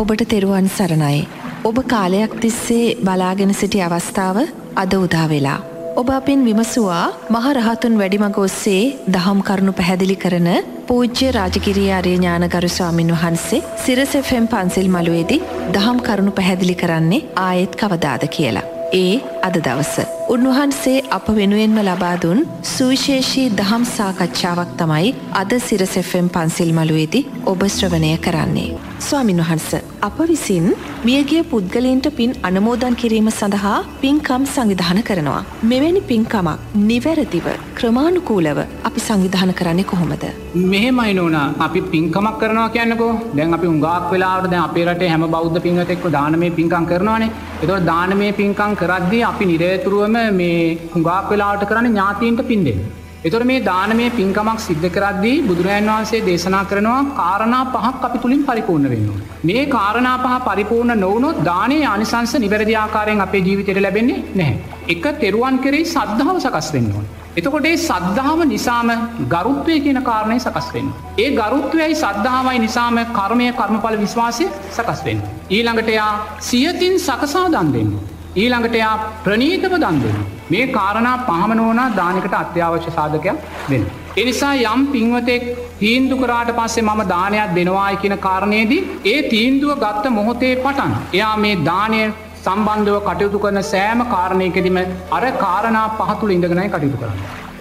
ඔබට තෙරුවන් සරණයි. ඔබ කාලයක් තිස්සේ බලාගෙන සිටි අවස්ථාව අද උදා වෙලා. ඔබ අපින් විමසවා මහරහතුන් වැඩිමග ඔස්සේ දහම් කරුණු පැහැදිලි කරන පූජ්‍ය රාජකිරිය අරය ඥානගරු ස්වාමින් වහන්සේ සිරසෙෆෙම් පන්සිල් මළුවේදී දහම් කරුණු පැහැදිලි කරන්නේ ආයෙත් කවදාද කියලා. ඒ අද දවස. උන්වහන්සේ අප වෙනුවෙන්ම ලබාදුන් සුවිශේෂී දහම් සාකච්ඡාවක් තමයි අද සිරසෙෆෙම් පන්සිල් මළුවේදී ඔබ ශ්‍රවණය කරන්නේ. ස්වාමින් වහන්ස අප විසින් මියගිය පුද්ගලයන්ට පින් අනමෝදන් කිරීම සඳහා පින්කම් සංවිධාන කරනවා. මෙවැනි පින්කමක් නිවැරදිව ක්‍රමාණුකූලව අපි සංවිධාන කරන්නේ කොහොමද. මෙහෙමයි නෝනා අපි පින්කමක් කරනවා කියන්නකෝ දැන් අපි උඟාක් වෙලාට දැන් අපේ රටේ හැම බෞද්ධ පින්වතෙක්ව දානමය පින්කම් කරනවානේ. එතකොට දානමය පින්කම් කරද්දී අපි නිරතුරුවම මේ හුඟාක් වෙලාවට කරන්නේ ඥාතීන්ට පින් දෙන්න. එතොට මේ දානමය පින්කමක් සිද්ධ කරද්දී බුදුරජන් වහන්සේ දේශනා කරනවා කාරණා පහක් අපි තුළින් පරිපූර්ණ වෙන්න. මේ කාරණා පහ පරිපූර්ණ නොවනොත් දානය අනිසංස නිවැරදිආකාරයෙන් අපේ ජීවිතයට ලැබෙන්නේ නැහැ. එක තෙරුවන් කරේ සද්ධාව සකස් වෙන්නවා. එතකොටේ සද්ධාව නිසාම ගරුත්වය කියන කාරණය සකස් වෙන්න. ඒ ගරුත්වයයි සද්ධාවයි නිසාම කර්මය කර්මඵල විශ්වාසය සකස් වෙන්න. ඊළඟට එයා සියතින් සකසා දන් දෙන්න. ඊළඟට එයා ප්‍රනීතව දන් දෙන්න. මේ කාරණා පහමනෝනා දානකට අත්‍යවශ්‍ය සාධකයක් වෙන. එනිසා යම් පින්වතෙක් තීන්දු කරාට පස්සේ මම දානයක් දෙනවායි කියන කාරණයේදී ඒ තීන්දුව ගත්ත මොහොතේ පටන්. එයා මේ දානය සම්බන්ධව කටයුතු කරන සෑම කාරණයකෙදම අර කාරණා පහතුළ ඉඳගෙනයි කටයුතු කරන්න.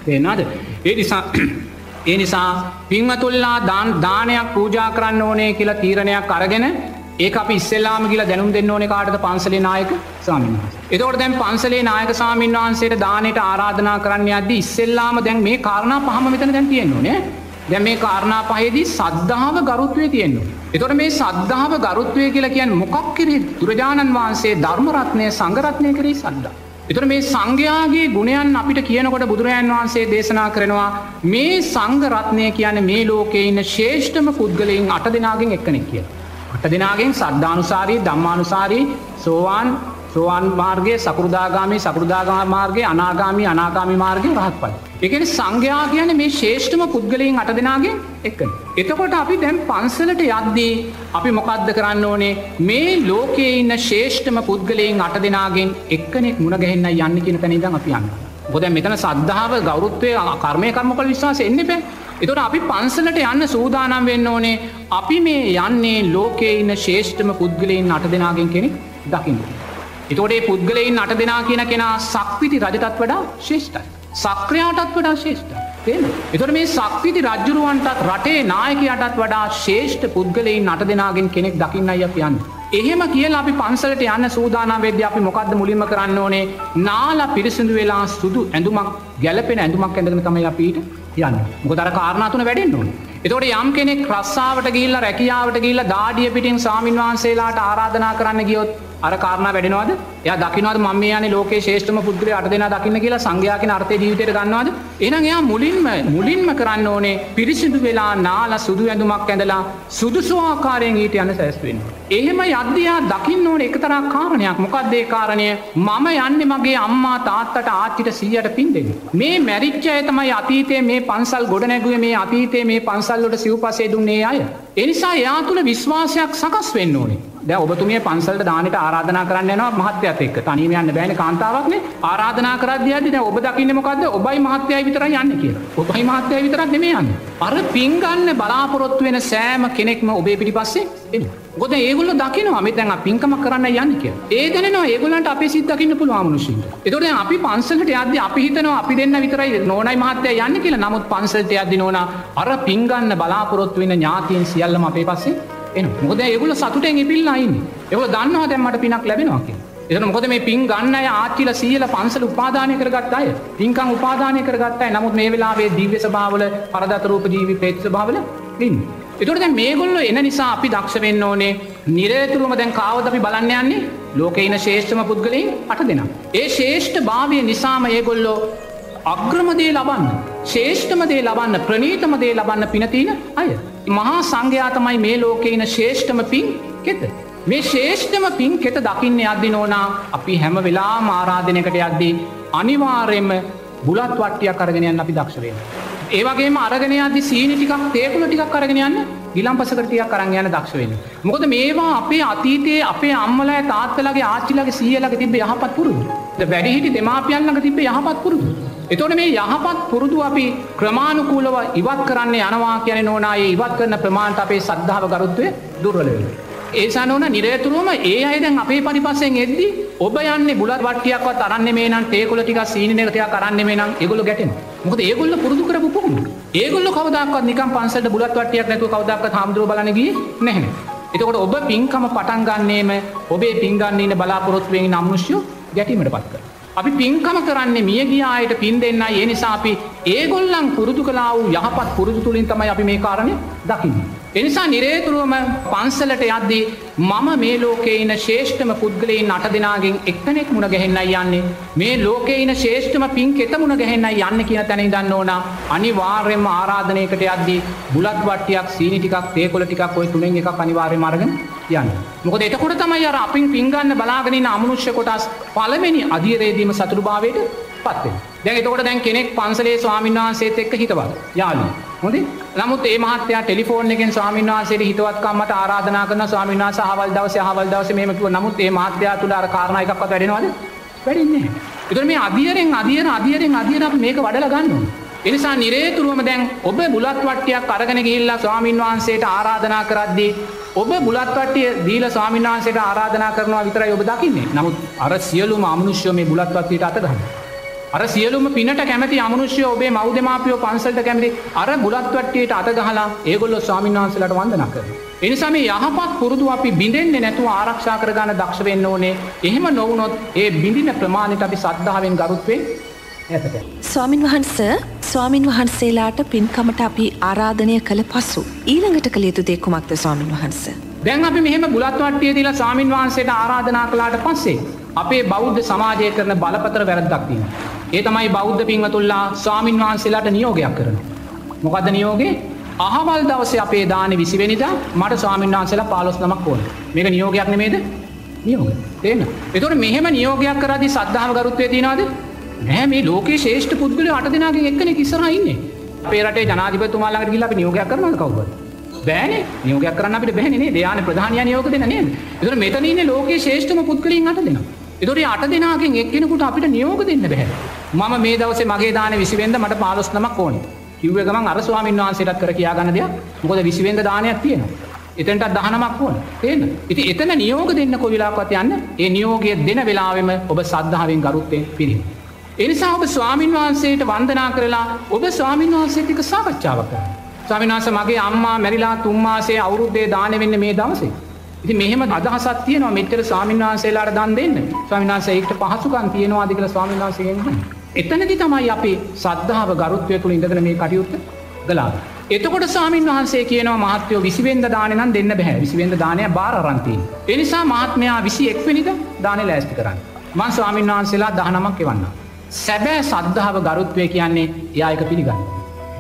එනාද ඒ නිසා ඒ නිසා පින්වතුල්ලා දානයක් පූජා කරන්න ඕනේ කියලා තීරණයක් අරගෙන ඒ අපි ඉස්සෙල්ලාම කියලා දැනුම් දෙන්න ඕන කාටද පන්සලේ නායක සාමින් එතකොට දැන් පන්සලේ නායක සාමීන් වහන්සේට දානයට ආරාධනා කරන්න අද ඉස්සෙල්ලාම දැන් මේ කාරණා පහම මෙතන දැන් තියෙන්නවා නේ දැන් මේ කාරණා පහේදී සද්ධාව ගරුත්වය තියෙනවා. එතකොට මේ සද්ධාව ගරුත්වය කියලා කියන්නේ මොකක් කෙරෙහි දුරජාණන් වහන්සේ ධර්මරත්නය සංගරත්නය කරේ සද්දා. එතර මේ සංඝයාගේ ගුණයන් අපිට කියනකොට බුදුරජාන් වහන්සේ දේශනා කරනවා මේ සංගරත්නය කියන මේ ලෝකෙ ඉන්න ශේෂ්ඨම පුද්ගලයින් අට දෙනාගෙන් එක්කනෙක් කියලා. අට දෙනාගෙන් සද්ධානුසාරී ධම්මානුසාරී සෝවාන් සෝවාන් මාර්ගය සකෘදාගාමී සකෘදාගා මාර්ගය අනාගාමී අනාගාමි මාර්ගය රහත් පල. එකන සංඝයා කියන මේ ශේෂ්ඨම පුද්ගලයෙන් අට දෙනාගෙන් එක. එතකොට අපි දැම් පන්සලට යද්දී අපි මොකක්ද කරන්න ඕනේ මේ ලෝකයේ ඉන්න ශේෂ්ඨම පුද්ගලයෙන් අට දෙනාගෙන් එක්කනෙක් මුණගැහෙන්න යන්න කියන පැනිදම් අපි යන්න. බොද මෙතන සද්ධාව ගෞරුත්වය කර්මය කර්මකල විශ්වාස එන්න බෑ එතොට අපි පන්සලට යන්න සූදානම් වෙන්න ඕනේ අපි මේ යන්නේ ලෝකයේ ඉන්න ශේෂ්ඨම පුද්ගලයින් අට දෙනාගෙන් කෙනෙක් දකින්න. එතෝටේ පුද්ගලයින් අට දෙනා කියන කෙනා සක්විති රජතත් වඩා ශේෂ්ඨයි. සක්‍රයාටත් වඩා ශේෂ්ඨ. එතොට මේ සක්විති රජ්ජුරුවන්ටත් රටේ නායකයටත් වඩා ශේෂ්ඨ පුද්ගලයින් අට දෙනාගෙන් කෙනෙක් දකින්න අය යන්න. එහෙම කියලා අපි පන්සලට යන්න සූදානම් වෙද්‍ය අපි මොකක්ද මුලින්ම කරන්න ඕනේ නාලා පිරිසිදු වෙලා සුදු ඇඳුමක් ගැලපෙන ඇඳුමක් ඇඳගෙන තමයි අපිට යන්න මොකදර කාරණාතුන වැඩෙන් ඕන. එතොට යම් කෙනෙක් රස්සාාවට ගිල්ල රැකියාවට ගිල්ල දාඩිය පිටින් සාමීන් වහන්සේලාට ආරාධනා කරන්න ගියොත් අර කාරණ වැඩෙනවාද ය දකිනවද ම යන ලෝක ශේෂ්ඨම පුද්ගල අට දෙෙන දකින්න කියලා සංඝයාකන අර්ථය ජීවිතයට ගන්නවාද එන එයා මුලින්ම මුලින්ම කරන්න ඕනේ පිරිසිදු වෙලා නාල සුදු ඇඳුමක් ඇඳලා සුදුසුආකාරයෙන් ඊට යන සැස්වෙන්. එහෙම යද්‍යයා දකින්න ඕන එකතරා කාරණයක් මොකක්දේ කාරණය මම යන්න මගේ අම්මා තාත්තට ආච්චිට සීයට පින්දෙන. මේ මැරිච්චය තමයි අතීතය මේ පන්සල් ගොඩනැගුව මේ අතීතය මේ පන්සල්ලට සිව් පසේ දුන්නේ අය. එනිසා යා තුළ විශ්වාසයක් සකස් වෙන්න ඕනේ. දැ ඔබතුමිය පන්සල්ට දානට ආරාධනා කරන්න යනවා මහත්‍යත් එක් තනීම යන්න බෑන කාන්තාවක්නේ ආරාධනා කරද්‍යයද ඔබ දකින්න මොකක්ද ඔබයි මහත්‍යය විතර යන්න කිය ඔබයි මහත්‍යය විතරක් නෙමේ යන්න. අර පින්ගන්න බලාපොරොත්තු වෙන සෑම කෙනෙක්ම ඔබේ පිටි පස්සේ ගොද ඒගුල දකින මෙතැන් පින්කම කරන්න යන්න කිය ඒ දැනවා ඒගලන්ට අප සිද්ධකින්න පුළුව මනුෂින්ට එතොට අපි පන්සලට අද අපි හිතනවා අපි දෙන්න විතරයි නොනයි මහත්‍යය යන්න කියලා. නමුත් පන්සල්ට අද නොන අර පින්ගන්න බලාපොරොත්තු වෙන ඥාතියෙන් සියල්ලම අපේ පස්සේ එන මොද ඒගුල සතුටෙන් ඉපිල්ලයින්න එවල දන්නවා දැම්මට පිනක් ලැබෙනවාක එතන මොකද මේ පින් ගන්න අය ආච්චිල සීල පන්සල උපාදානය කරගත් අය. පින්කං උපාදානය කරගත්තයි නමුත් මේ වෙලාවේ දීව්‍ය සභාවල පරදතරූප ජීවි පේත් භාවල ඉන්න. එතුට දැ මේගොල්ල එන නිසා අපි දක්ෂ වෙන්න ඕනේ. නිරේතුරුම දැන් කාවද අපි බලන්න යන්නේ? ලෝකඉන ශේෂ්ඨම පුද්ගලින් අට දෙනම්. ඒ ශේෂ්ඨ භාවය නිසාම ඒගොල්ලෝ අග්‍රමදේ ලබන්න ශේෂ්ඨමදේ ලබන්න ප්‍රනීතමදේ ලබන්න පිනතින අය. මහා සංඝයා තමයි මේ ලෝකෙයින ශේෂ්ඨම පින් කෙත. මේ ශේෂ්ඨම පින් කෙත දකින්න අද්දි නෝනා අපි හැම වෙලා මාරාධනයකට යද්දී අනිවාර්යෙන්ම බුලත් වට්ටියක් අරගෙනයන්න අපි දක්ෂවෙන. ඒවගේ අරගෙන අදදි සීනි ටිකක් තේකුල ටිකක් අරගෙන යන්න ගිලම් පසකරතියක් කරන්න යන දක්ෂ වෙන. මොකද මේවා අපේ අතීතයේ අපේ අම්මලෑ තාත්තලගේ ආච්චිලගේ සියලගේ තිබ යහපත් පුරුදු. වැඩිහිටි දෙමාපියල්ලඟ තිබ යහපත් පුරුදු. එතොට මේ යහපත් පුරුදු අපි ක්‍රමාණුකූලව ඉවත් කරන්න යනවා කියන නෝනායේ ඉවත් කරන ප්‍රමාණට අපේ සද්ධාව ගරුත්වය දුර්වලවෙන. ඒසා නොන නිරේතුරුවම ඒ අයදැන් අපේ පරිපස්සෙන් එද්දි ඔබ යන්න බුලත් වටියක්වත් අරන්න මේ නම් ඒකොල ටික සීනනකතයක් කරන්න මේ නම් එගොල ගැටෙන මොකද ඒගොල්ල පුරුදු කර පුහුණු ඒගොල්ල කවදක්වත් නිකම් පන්සට බුලත් වටියක් නැතු කවදක් හාමුදුර බලනගේ නැහැ. එතකොට ඔබ පින්කම පටන් ගන්නේම ඔබේ පින්ගන්නන්න බලාපොරොත්වෙන් නම්නුෂ්‍යෝ ගැටීමට පත් කර. අපි පින්කම කරන්නේ මිය ගියායට පින් දෙන්න ඒ නිසා අපි ඒගොල්ලන් පුරුදු කලා වූ යහපත් පුරුදු තුළින් තමයි අපි මේ කාරණය දකින්න. එනිසා නිරේතුරුවම පන්සලට යද්දී මම මේ ලෝකෙයින ශේෂ්ඨම පුද්ගලයින් අට දෙනාගෙන් එක්කනෙක් මුණ ගැහෙන්නයි යන්නේ. මේ ලෝකෙයින ශේෂ්ඨම පින් කෙත මුණ ගැහෙන්නයි යන්න කියන තැන දන්න ඕන. අනිවාර්යෙන්ම ආරාධනයකට යද්දී බුලත් වට්ටියක් සීනි ටිකක් තේකොල ටිකක් ඔය තුනෙන් එක අනිවාර්ය මාර්ගන යන්න. මොකද එතකොට තමයි අර අපින් පින්ගන්න බලාගෙනින් අමනුෂ්‍ය කොටස් පළවෙනි අධීරේදීම සතුරු භාවයට පත්වෙන. දැන් එතකොට දැන් කෙනෙක් පන්සලේ ස්වාමීන් වහන්සේත් එක්ක හිතවල් යාලු. හොඳේ නමුත් ඒ මහත්තයා ටෙලිෆෝන් එකෙන් ස්වාමීන් වහන්සේට හිතවත්කම්මට ආරාධනා කරන ස්වාමීන් වහන්සේ අහවල් දවසේ අහවල් දවසේ මෙහෙම කිව්වා. නමුත් ඒ මහත්තයා තුල අර කාරණා එකක්වත් වැඩෙනවද? වැඩින්නේ නැහැ. ඒතර මේ අධියරෙන් අධියර අධියරෙන් අධියර අපි මේක වඩලා ගන්න ඕනේ. එනිසා නිරේතුරුවම දැන් ඔබ බුලත් වට්ටියක් අරගෙන ගිහිල්ලා ස්වාමින් වහන්සේට ආරාධනා කරද්දී ඔබ බුලත් වට්ටිය දීලා ස්වාමින් වහන්සේට ආරාධනා කරනවා විතරයි ඔබ දකින්නේ. නමුත් අර සියලුම අමනුෂ්‍යෝ මේ බුලත් වට්ටියට අත ගන්නවා. අර සියලුම පිනට කැමති අමනුෂ්‍ය ඔබේ මෞදමාපියෝ පන්සල්ට කැමති අර බුලත් වට්ටියට අත ගහලා ඒගොල්ලෝ ස්වාමින් වහන්සේලාට වන්දනා කරනවා. එනිසා මේ යහපත් පුරුදු අපි බිඳෙන්නේ නැතුව ආරක්ෂා කරගන්න දක්ෂ වෙන්න ඕනේ. එහෙම නොවුනොත් ඒ බිඳින ප්‍රමාණයට අපි සද්ධාවෙන් ගරුත්වෙන් ඇතට. ස්වාමින් වහන්ස ස්වාමින් වහන්සේලාට පින්කමට අපි ආරාධනය කළ පසු. ඊළඟට කළ යුතු දෙකුමක්ද ස්වාමින් වහන්ස. දැන් අපි මෙහෙම බුලත්වට්ටිය තිලා ස්වාමින් වහන්සේට ආරාධනා කලාට පස්සේ. අපේ බෞද්ධ සමාජය කරන බලපතර වැරද්දක්තින. ඒ තමයි බෞද්ධ පින්වතුල්ලා ස්වාමින් වහන්සේලාට නියෝගයක් කරන. මොකද නියෝගේ අහවල් දවස අපේ දාන විසිවෙනිද මට ස්වාමින් වහන්සේලා පාලොස් නමක් ඕන මේක නියෝගයක් නෙමේද නියෝග තේන එතොට මෙහෙම නියෝගයක් කරදි සද්ධාව ගරුත්වය තිනාද නෑ මේ ලෝක ශේෂ්ඨ පුද්ගල අට දෙනාගේ එක්කන කිසරයින්නේ පේරට ජනාධිපතුමාලාට ගිල්ල අපි නියෝගයක් කරන කවද බෑන. නියෝගයක් කරන්න අපිට බැහනේ දයාන ප්‍රධානය නියෝක දෙන නේද? එතුර මෙතනන්න ලෝක ශේෂ්ඨම පුද්ගලින් අට දෙනවා එතුොට අට දෙනාගෙන් එක්කෙනෙකුට අපිට නියෝග දෙන්න බැහැ. මම මේ දවසේ මගේ දාන විසිවෙන්ද මට පාලොස් නමක් ඕන. කිව්ව ගමන් අර ස්වාමින් වහන්සේටත් කර කියාගන්න දෙයක්. මොකද විසිවෙන්ද දානයක් තියෙනවා. එතැන්ට දහනමක් වුවන තේන ඉති එතන නියෝග දෙන්න කොවිලාපත් යන්න. ඒ නියෝගය දෙන වෙලාවෙම ඔබ සද්ධාවෙන් ගරුත්තයෙන් පිරිින්. එනිසා ඔබ ස්වාමින් වහන්සේට වන්දනා කරලා ඔබ ස්වාමින් වහන්සේතික සාකච්ඡාව කර. ස්වාමිනාස මගේ අම්මා මැරිලා තුම්මාසේ අවුරුද්දේ දාන වෙන්න මේ දවසේ. ඉති මෙහම අදහසත් තියනවා මෙච්චර ස්වාමින් වහන්සේලාට දන් දෙන්න ස්වාමිනාස ඒකට පහසුකන් තියෙනවා දිකල ස්වාමින් වහන්සේගෙන්. එතනදි තමයි අපි සද්ධාව ගරුත්වය තුළ ඉඳගෙන මේ කටයුත්ත ගලා. එතකොට සාමීන් වහන්සේ කියනවා මහත්‍යයෝ විසිවෙන්ද දානනම් දෙන්න බැහැ විසිවෙන්ද දානය බාරරන්තිී. එනිසා මහත්මයා විසි එක්වනිද දාන ලෑස්ති කරන්න. මන් ස්වාමීන් වහන්සේලා දහනමක් එවන්න. සැබෑ සද්ධාව ගරුත්වය කියන්නේ යායක පිළිගන්න.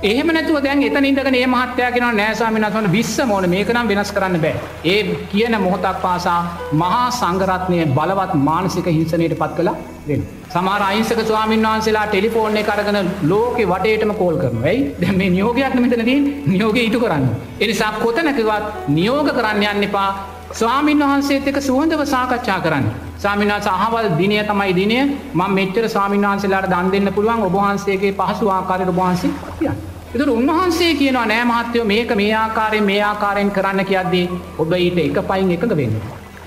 එහෙම නැතුව දැන් එත ඉදක ඒ මහත්‍යය කෙන නෑසාමිනසවන විස්ස මෝන මේකනම් වෙනස් කරන්න බෑ. ඒ කියන මොහොතක් පාසා මහා සංගරත්නය බලවත් මානසික හිංසනයට පත් කළ වෙන. සමාර අයින්සක ස්වාමීන් වහන්සේලා ටෙලිෆෝර්න් එක අරගෙන ලෝකෙ වටේටම කෝල් කරන ඇයි දැ මේ නියෝගයක් මෙතනදී නියෝග ඉටු කරන්න. එනිසා කොතනකවත් නියෝග කරන්න යන්න එපා ස්වාමීන් වහන්සේත් එක සුවඳව සාකච්ඡා කරන්න. සාමිනා සහවල් දිනය තමයි දිනය ම මෙච්චර ස්වාමීන් වහන්සේලාට දන් දෙන්න පුළුවන් ඔබහන්සේගේ පහසු ආකාරයට ඔබහන්සේ කියන්න. එතුර උන්වහන්සේ කියනවා නෑ මහත්තයෝ මේක මේ ආකාරයෙන් මේ ආකාරයෙන් කරන්න කියද්දී ඔබ ඊට එක පයින් එකක වෙන්න.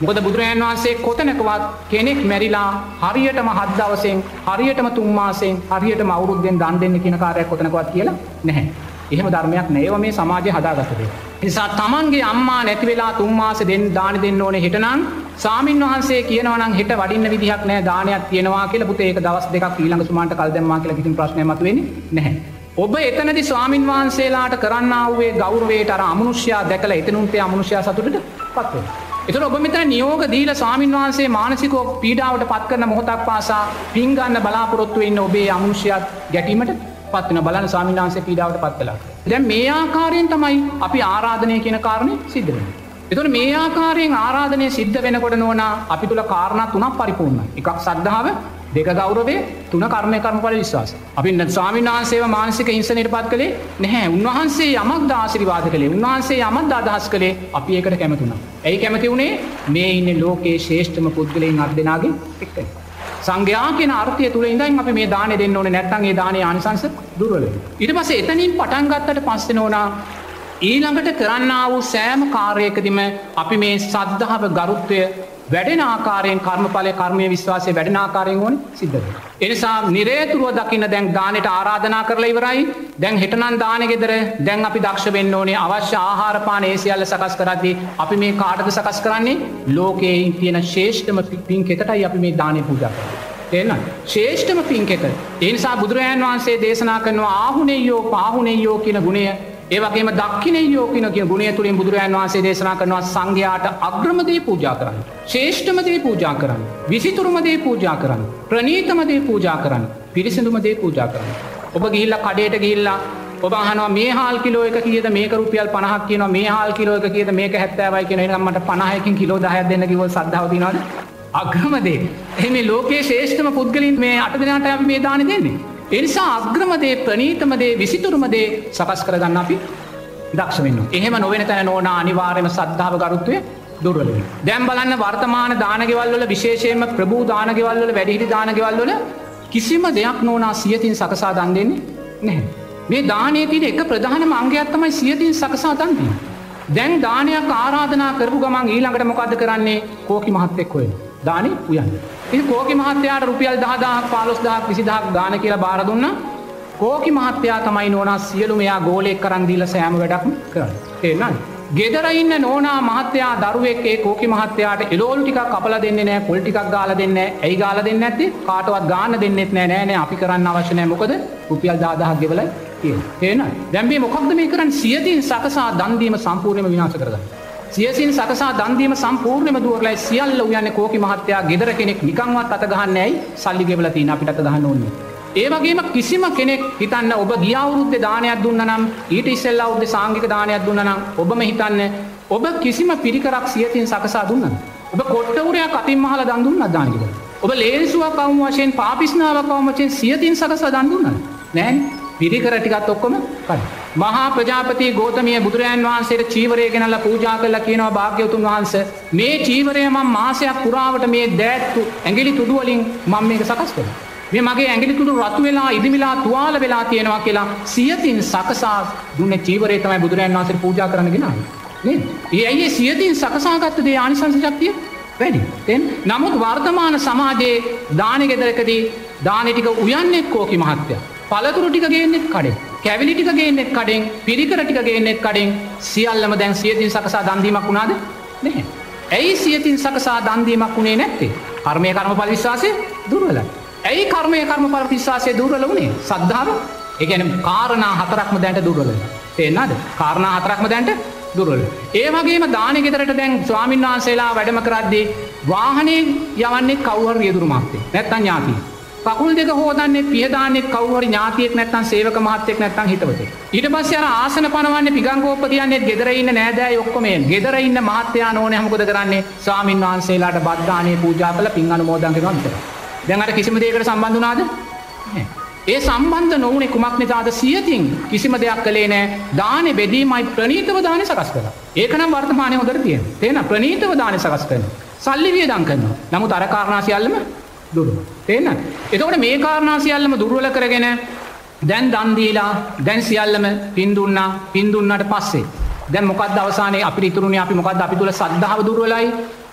මොකද බුදුරජන් වහන්සේ කොතනකවත් කෙනෙක් මැරිලා හරියටම හද්දවසෙන් හරියටම තුම්මාසෙන් හරියට මවුරුද්දෙන් දන් දෙන්න කියන කාරයක් කොතනකවත් කියලා නැහැ. එහෙම ධර්මයක් නේව මේ සමාජය හදාගතදේ. නිසා තමන්ගේ අම්මා නැතිවෙලා තුම්මාස දෙන්න දාන දෙන්න ඕන හිටනම් සාමීන් වහන්සේ කියනවනම් හිට වඩින්න විදිහක් නෑ දානයක් තියෙනවා කියලා පුතේ ඒක දවස් දෙකක් ඊළඟ සුමාන්ට කල් දැම්මා කියලා කිසිම ප්‍රශ්නයක් මතුවෙන්නේ නැහැ. ඔබ එතනදි ස්වාමින් වහන්සේලාට කරන්න වූේ ගෞරවයට අර අමනුෂ්‍යයා දැකලා එතනුන්තේ අමනුෂ්‍යයා සතුටට පත්වෙන. එතන ඔබ මෙතන නියෝග දීල ස්වාමින් වහන්සේ මානසිකෝ පීඩාවට පත් කරන මොහොතක් පාසා පින්ගන්න බලාපොරොත්තු වෙන්න ඔබේ අමනුෂ්‍යයත් ගැටීමට පත්වන බලන ස්වාමින් වහන්සේ පීඩාවට පත් කලා. දැන් මේ ආකාරයෙන් තමයි අපි ආරාධනය කියන කාරණය සිද්ධවෙන. එතුට මේ ආකාරයෙන් ආරාධනය සිද්ධ වෙනකොට නොන අපි තුළ කාරණ තුනක් පරිපූර්ණ එකක් සද්ධාව දෙක ගෞරවේ තුන කර්මය කර්මඵල විශ්වාස. අපි ස්වාමීන් වහන්සේව මානසික හිංසනයට පත් කළේ නැහැ උන්වහන්සේ යමක් ආශිරිවාද කළේ උන්වහන්සේ යමත් අදහස් කළේ අපි ඒකට කැමතුුණ. ඇයි කැමති වුණේ මේ ඉන්න ලෝකයේ ශේෂ්ඨම පුද්ගලයෙන් අත් දෙනාගේ එක්ක. සංඝයා කියෙන අර්ථය තුළ ඉඳන් අපි මේ දාන දෙන්න ඕන නැත්තන්ගේ දානය ආනිසංස දුරල. ඉට පස එතනින් පටන්ගත්තට පස්සෙ නෝනා ඊළඟට කරන්න වූ සෑම කාරයකදිම අපි මේ සද්ධාව ගරුත්වය වැඩෙන ආකාරයෙන් කර්මඵලය කර්මය විශ්වාසය වැඩෙන ආකාරයෙන් ඕන සිද්ධද. එනිසා නිරේතුරුව දකින්න දැන් දානට ආරාධනා කරලා ඉවරයි. දැන් හෙටනන් දානගෙදර දැන් අපි දක්ෂ වෙන්න ඕනේ. අවශ්‍ය ආහාරපාන ඒසිියල්ල සකස් කරද්දී අපි මේ කාටද සකස් කරන්නේ? ලෝකයේ තියෙන ශේෂ්ඨම පින් කෙතටයි අපි මේ දානය පූජ කර. එන්න ශේෂ්ඨම පින්කෙත එනිසා බුදුරජන් වහන්සේ දේශනා කරනවා ආහුනෙයෝ පාහුනෙයෝ කියන ගුණය ඒවගේම දක්කිනේ යෝකින කිය ගුණේ තුළින් බුදුරජන් වහන්සේ දේශනා කරනවා සංඝයාට අග්‍රමදේ පූජා කරන්න. ශේෂ්ඨමදේ පූජා කරන්න. විසිතුරුමදේ පූජා කරන්න. ප්‍රනීතමදේ පූජා කරන්න. පිරිසිදුමදේ පූජා කරන්න. ඔබ ගිල්ල කඩේට ගිල්ලා ඔබහනවා මේ හල් කිලෝ එක කියද මේක රුපියල් පනහක් කියන මේ හල් කිලෝ එක කියද මේක හැත්තෑවයි කියෙන නම්මට පනහයකින් කිලෝ දහයක් දෙන්න කිව සද්ධාවතිනවාද අග්‍රමදේ එම ලෝකයේ ශේෂ්ඨම පුද්ගලින් මේ අට දෙනාට මේ දාන දෙන්නේ එනිසා අග්‍රමදේ ප්‍රනීතමදේ විසිතුරුමදේ සකස් කරගන්න අපි දක්ෂවෙන්න. එහෙම නොවෙන තැන නෝන අනිවාර්යම සද්ධාව ගරුත්වය දුරලි. දැම් බලන්න වර්තමාන දානගෙවල්ල විශේෂයෙන්ම ප්‍රභූ දානගෙවල්ල වැඩිහිටි දානගෙවල්ල කිසිම දෙයක් නෝනා සියතින් සකසා දන් දෙන්නේ නැහැ. මේ දානය තින එක ප්‍රධාන මංගයක්ත්තමයි සියතින් සකසා දන්දී. දැන් දානයක් ආරාධනා කරපු ගමන් ඊළඟට මොකද කරන්නේ කෝකි මහත්තෙක් හොය. දානය උයන්න. ඉ කෝකි මහත්තයාට රුපියල් දහදා පාලොස්දහක් විසිදහක් ගාන කියලා බාරදුන්න කෝකි මහත්තයා තමයි නෝනා සියලුමයා ගෝලෙක් කරන් දීල සෑම වැඩක් කරන්න. එන්නයි. ගෙදරඉන්න නෝනා මහත්තයා දරුවෙක්ේ කෝකි මහත්තයාට එලෝල් ටික කපල දෙන්න නෑ පොල්ටිකක් ගාල දෙන්න ඇයි ගාල දෙන්න ඇති කාටවත් ගාන දෙන්නෙත් නෑ නෑන අපි කරන්න අවශ්‍යනය මොකද රුපියල් දාදහක් ගෙවල තියෙන දැම්බේ මොකක්ද මේ කරන්න සියතින් සකසා දන්දීම සම්පූර්ණයම විනාශ කරගන්න. සියසින් සකසා දන්දීම සම්පූර්ණයම දුවරලයි සියල්ල උයන්න කෝකි මහත්තයා ගෙදර කෙනෙක් නිකංවත් අතගහන්න ඇයි සල්ලි ගෙවලති අපිට ගහන්න ඕන්නේ. ඒවගේම කිසිම කෙනෙක් හිතන්න ඔබ ගියවුරුද්ධ දානයක් දුන්න නම් ඊට ඉස්සෙල්ලා උද්ද සංගික දානයක් දුන්න නම් ඔබම හිතන්න ඔබ කිසිම පිරිකරක් සියතින් සකසා දුන්න. ඔබ කොට්ටවරයක් අතින් මහල දන්දුන්න අදානික. ඔබ ලේසුවක් කවම වශයෙන් පාපිස්නාවක් කවම වචයෙන් සියතින් සකසා දන්දුන්න. නෑන් පිරිකර ටිකත් ඔක්කොම කයි. මහා ප්‍රජාපති ගෝතමිය බුදුරජන් වහන්සේට චීවරය ගෙනල්ල පූජා කරලා කියනවා භාග්‍යවතුන් වහන්ස මේ චීවරයම මාසයක් පුරාවට මේ දෑත්තු ඇගිලි තුඩුවලින් මං මේක සකස් කළ. මේ මගේ ඇගිලිකුඩු රතු වෙලා ඉදිමිලා තුවාල වෙලා තියෙනවා කියලා සියතින් සකසා දුන්න චීවරය තමයි බුදුරජන් වහන්සේ පූජා කරනගෙනයි. ඒ ඇයි සියතින් සකසාගත්ත දේ ආනිසංස ශක්තිය වැඩි. නමුත් වර්තමාන සමාජයේ දානගෙදරකදී දානටික උයන්නෙක් කෝකි මහත්තයා. පලතුරු ටික ගේන්නෙත් කඩේ කැවිලි ටික ගේන්නෙත් කඩෙන් පිරිකර ටික ගේන්නෙත් කඩෙන් සියල්ලම දැන් සියතින් සකසා දන්දීමක් වුණාද නැහැ. ඇයි සියතින් සකසා දන්දීමක් වුණේ නැත්තේ කර්මය කර්ම පලිවිශ්වාසය දුර්වල. ඇයි කර්මය කර්ම පල විශ්වාසය දුර්වල වුණේ සද්ධාව එකන කාරණා හතරක්ම දැන්ට දුර්වල. තේෙන්න්නද කාරණා හතරක්ම දැන්ට දුරල. ඒ වගේම දානගෙදරට දැන් ස්වාමින් වහන්සේලා වැඩම කරද්දී වාහනේ යවන්නේ කව්වර යදුරුමක්තේ නැත්තන් ඥාතිී. කකුල් දෙක හෝදන්නේ පියදානෙත් කවුවර ඥාතියෙක් නැත්තන් සේවක මහත්තෙක් නැත්තන් හිතවත. ඊට පස්ස යන ආසන පනවන්න පිගංගෝපතියන්නෙත් ගෙදරඉන්න නෑදෑ ඔක්කොමේ ගෙදරඉන්න මහත්තයා නෝන හමකොද කරන්නේ? ස්වාමින් වහන්සේලාට බද්ධානය පූජා කල පින් අනුමෝදන්ගෙන විතර. දැඟට කිසිම දේකට සම්බන්ධනාද? ඒ සම්බන්ධ නොවනේ කුමක් නිතාද සියතින් කිසිම දෙයක් කළේ නෑ. දානෙ බෙදීමයි ප්‍රනීතව දාන සකස් කළ. ඒකනම් වර්තමානය හොදර තියෙන තියෙන ප්‍රනීතව දාන සකස් කරන සල්ලි වියදං කරනවා. නමුත් අරකාරණාසියල්ලම දුරුව. තේන්න. එතකොට මේ කාරණා සියල්ලම දුර්වල කරගෙන දැන් දන්දීලා දැන් සියල්ලම පින්දුන්නා පින්දුන්නට පස්සේ. දැන් මොකද අවසානයේ අපි ඉතුරුණ අපි මොකද අපි තුළ සද්ධාව දුර්වලයි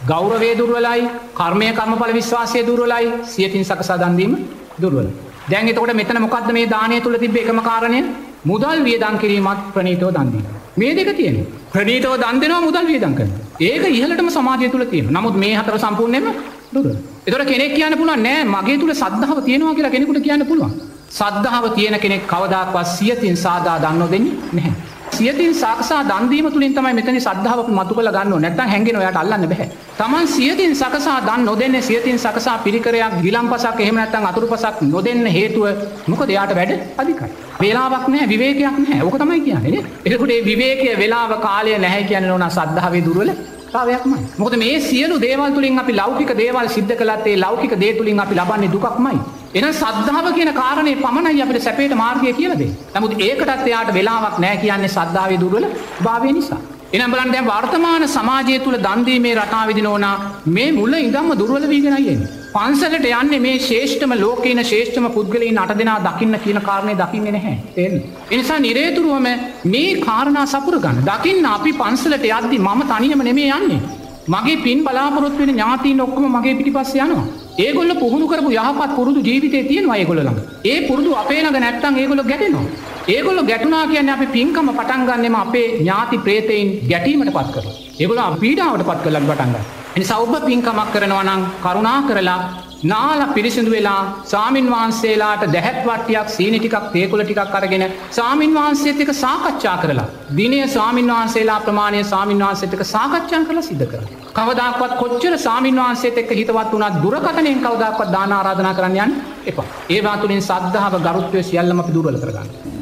ගෞරවේ දුර්වලයි කර්මය කර්මඵල විශ්වාසය දුර්වලයි සියතින් සකසා දන්දීම දුර්වල. දැන් එතකොට මෙතන මොකක්ද මේ දානය තුළ තිබ එකම කාරණය මුදල් වියදන් කිරීමත් ප්‍රනීතව දන්දී. මේ දෙක තියෙන ප්‍රනීතව දන්දෙනවා මුදල් වියදන් කරන ඒක ඉහලටම සමාජය තුළ තියෙන නමුත් මේ හතර සම්පූර්ණයම දුර. එතොට කෙනෙක් කියන්න පුළුවන් නෑ මගේ තුළ සද්ධාව තියෙනවා කියලා කෙනෙකුට කියන්න පුළුවන්. සද්ධාව තියෙන කෙනෙක් කවදක්වත් සියතින් සාදා දන්න දෙන්නේ නැහැ. සියතින් සාක්ෂා දන්දීම තුළින් තමයි මෙතනි සද්ධාව මතු කළ ගන්න නැත්තම් හැඟෙන ඔයාට අල්ලන්න බෑ. තමන් සියතින් සකසා දන් නොදෙන්නේ සියතින් සකසා පිරිකරයක් ගිලම්පසක් එහෙම නැත්නම් අතුරුපසක් නොදෙන්න හේතුව මොකද එයාට වැඩ අධිකයි. වේලාවක් නැහැ විවේකයක් නැහැ. ඕක තමයි කියන්නේ. එතකොට මේ විවේකයේ වේලාව කාලය නැහැ කියන්නේ නෝනා සද්ධාවේ දුර්වල තාවයක්මයි. මොකද මේ සියලු දේවල් තුළින් අපි ලෞකික දේවල් සිද්ධ කළත්තේ ලෞකික දේ තුළින් අපි ලබන්නේ දුකක්මයි. එන සද්ධාව කියන කාරණය පමණයි අපට සැපේට මාර්ගය කියලද. නමුත් ඒකටත් එයාට වෙලාවක් නෑ කියන්නේ සද්ධාව දුර්වල භාවය නිසා. එනම් බලන් දැන් වර්තමාන සමාජය තුළ දන්දීමේ රටාවිදින ඕනා මේ මුල්ල ඉදම්ම දුර්වල වීගෙනයෙන්. පන්සලට යන්නේ මේ ශේෂ්ඨම ලෝකන ශේෂ්ඨම පුද්ගලයින් අට දෙනා දකින්න කියන කාරණය දකින්න නැහැ එන්. එනිසා නිරේතුරුවම මේ කාරණා සපුර ගන්න දකින්න අපි පන්සලට යද්දි මම තනියම නෙමේ යන්නේ. මගේ පින් බලාපොරොත් වෙන ඥාතිීන් ඔක්කම මගේ පිටිපස්ස යනවා. ඒගොල්ල පුහුණු කරපු යහපත් පුරුදු ජීවිතය තියෙන අයගොලළඟ ඒ පුරුදු අපේ ළඟ නැත්තන් ඒගොල ගැටෙනවා. ඒගොල්ල ගැටුනා කියන්න අපි පින්කම පටන්ගන්නෙම අපේ ඥාති ප්‍රේතයින් ගැටීමට පත් කර. ඒගොල පීඩාවට පත් කරලක් පටන්ග. එනි සෞබ පින්කමක් කරනවනං කරුණා කරලා නාල පිරිසිදු වෙලා සාමීන් වහන්සේලාට දැහැත් වට්ටියක් සීනි ටිකක් තේකුල ටිකක් අරගෙන සාමීන් වහන්සේත් එක සාකච්ඡා කරලා දිනය සාමීන් වහන්සේලා ප්‍රමාණය සාමීන් වහන්සේතක සාකච්ඡා කළ සිද්ධ කර. කවදක්වත් කොච්චර සාමීන් වහන්සේත් එක්ක හිතවත් වුණත් දුරකතනයෙන් කවදක්වත් දාන ආරාධනා කරන්නයන් එපා ඒවා තුළින් සද්ධාව ගරුත්වය සියල්ලම අපි දුරල කරගන්න.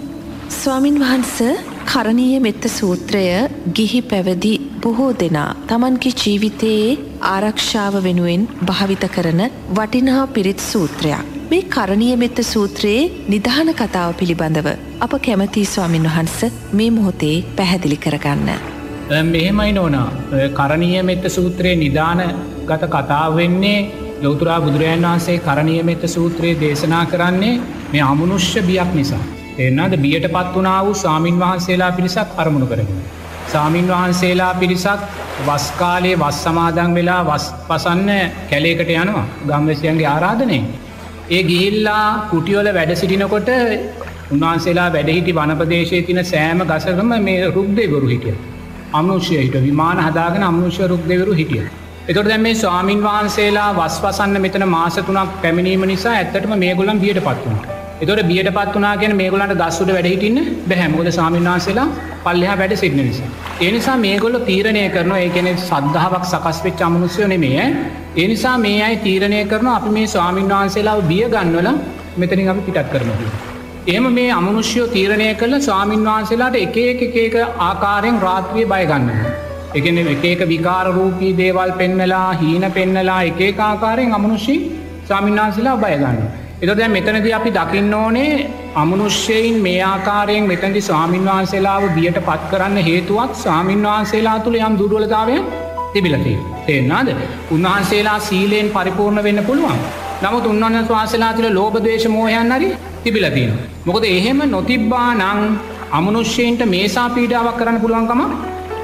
ස්වාමින් වහන්ස කරණීය මෙත්ත සූත්‍රය ගිහි පැවදි බොහෝ දෙනා තමන්ගේ ජීවිතයේ ආරක්ෂාව වෙනුවෙන් භාවිත කරන වටිනා පිරිත් සූත්‍රයක්. මේ කරණීය මෙත්ත සූත්‍රයේ නිධාන කතාව පිළිබඳව අප කැමති ස්වාමින් වහන්ස මේ මොහොතේ පැහැදිලි කරගන්න. මෙහෙමයි නෝනා කරණීය මෙත්ත සූත්‍රයේ නිධාන ගත කතාව වෙන්නේ ලොතුරා බුදුරජන් වහන්සේ කරණීය මෙත්ත සූත්‍රයේ දේශනා කරන්නේ මේ අමනුෂ්‍ය බියක් නිසා. එන්නද බියට පත් වනා වූ සාමීන් වහන්සේලා පිරිසක් අරමුණු කරගෙන. සාමීන් වහන්සේලා පිරිසක් වස්කාලයේ වස් සමාදන් වෙලා වස් පසන්න කැලේකට යනවා ගම්වැසියන්ගේ ආරාධනය. ඒ ගිහිල්ලා කුටියෝල වැඩ සිටිනකොට උන්වහන්සේලා වැඩහිටි වනපදේශය තින සෑම ගසකම මේ රුක්දෙවරු හිටිය. අමනුෂ්‍ය හිට විමාන හදාගෙන අමනුෂ්‍ය රුක්දෙවරු හිටිය. එතොට දැම මේ ස්වාමීන් වහන්සේලා වස් වසන්න මෙතන මාසතුනක් පැමිණීම නිසා ඇත්තටම මේ ගොලම් බියට පත්වුන්ට. එතොට බියට පත් වනා ගැන මේගොලන්ට දස්සුට වැඩහිටින්න බැහැමකොද සාමින්වාසේලා පල්ලෙහා වැඩ සිටින නිසා. ඒ නිසා මේගොල්ල තීරණය කරන ඒකනෙ සද්ධාවක් සකස්වෙච් අමනුස්්‍යය නෙමේ ඒ නිසා මේ අයි තීරණය කරන අපි මේ ස්වාමීන් වහන්සේලාව බිය ගන්නවල මෙතනින් අපි පිටත් කරනද. එම මේ අමනුෂ්‍යයෝ තීරණය කළ ස්වාමීන් වහන්සේලාට එක එක එක ආකාරයෙන් රාත්‍රිය බයගන්න. එකන එක විකාර රූපී දේවල් පෙන්නලා හීන පෙන්නලා එක ආකාරයෙන් අමනුෂ්‍යී ස්වාමින්වහන්සේලා බයගන්න. එතො දැ මෙතනද අපි දකින්න ඕනේ අමනුෂ්‍යයෙන් මේ ආකාරයෙන් මෙතැදි ස්වාමීන් වහන්සේලාව බියට පත් කරන්න හේතුවත් ස්වාමීන් වහන්සේලා තුළ යම් දුරුවලතාවය තිබිලතිේ. තේෙන්නාද උන්වහන්සේලා සීලයෙන් පරිපූර්ණ වෙන්න පුළුවන්. නමුත් උන්වන්න වාසලා තුළ ලෝබදේශ මෝහයන් හරි තිබිලතින. මොකද එහෙම නොතිබ්බා නං අමනුෂ්‍යයෙන්ට මේසා පීඩාවක් කරන්න පුළුවන්කම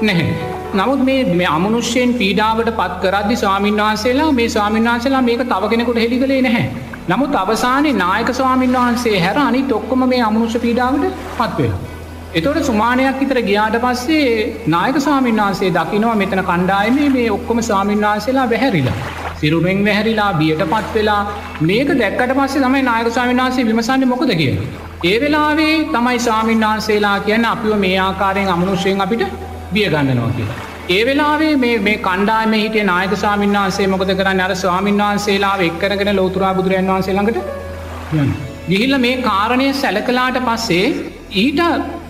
නැහැ. නමුත් මේ අමනුෂ්‍යයෙන් පීඩාවට පත් කරදදි ස්වාමීන් වහන්සේලා මේ ස්වාමීන් වහන්සේලා මේක තව කෙනෙකුට හෙළිකලේ නැහැ. නමුත් අවසානයේ නායක ස්වාමීන් වහන්සේ හැර අනි තොක්කොම මේ අමනුෂ්‍ය පීඩාවට පත්වෙලා. එතොට සුමානයක් විතර ගියාට පස්සේ නායක ස්වාමීන් වහන්සේ දකිනවා මෙතන කණ්ඩායමේ මේ ඔක්කොම ස්වාමීන් වහන්සේලා වැහැරිලා. සිරුරෙන් වැහැරිලා බියට පත් වෙලා මේක දැක්කට පස්සේ තමයි නායක ස්වාමීන් වහන්සේ විමසන්නේ මොකද කිය. ඒ වෙලාවේ තමයි ස්වාමීන් වහන්සේලා කියන්න අපිව මේ ආකාරයෙන් අමනුෂයෙන් අපිට බිය ගන්නනවා කියලා. ඒ වෙලාවේ මේ කණ්ඩායම හිටිය නායක ස්වාමීන් වහන්සේ මොකද කරන්න අර ස්වාමීන් වහන්සේලා එක්කරගෙන ලෝතුරා බුදුරන් වහන්සේ ළඟට ගිහිල්ල මේ කාරණය සැලකලාට පස්සේ ඊට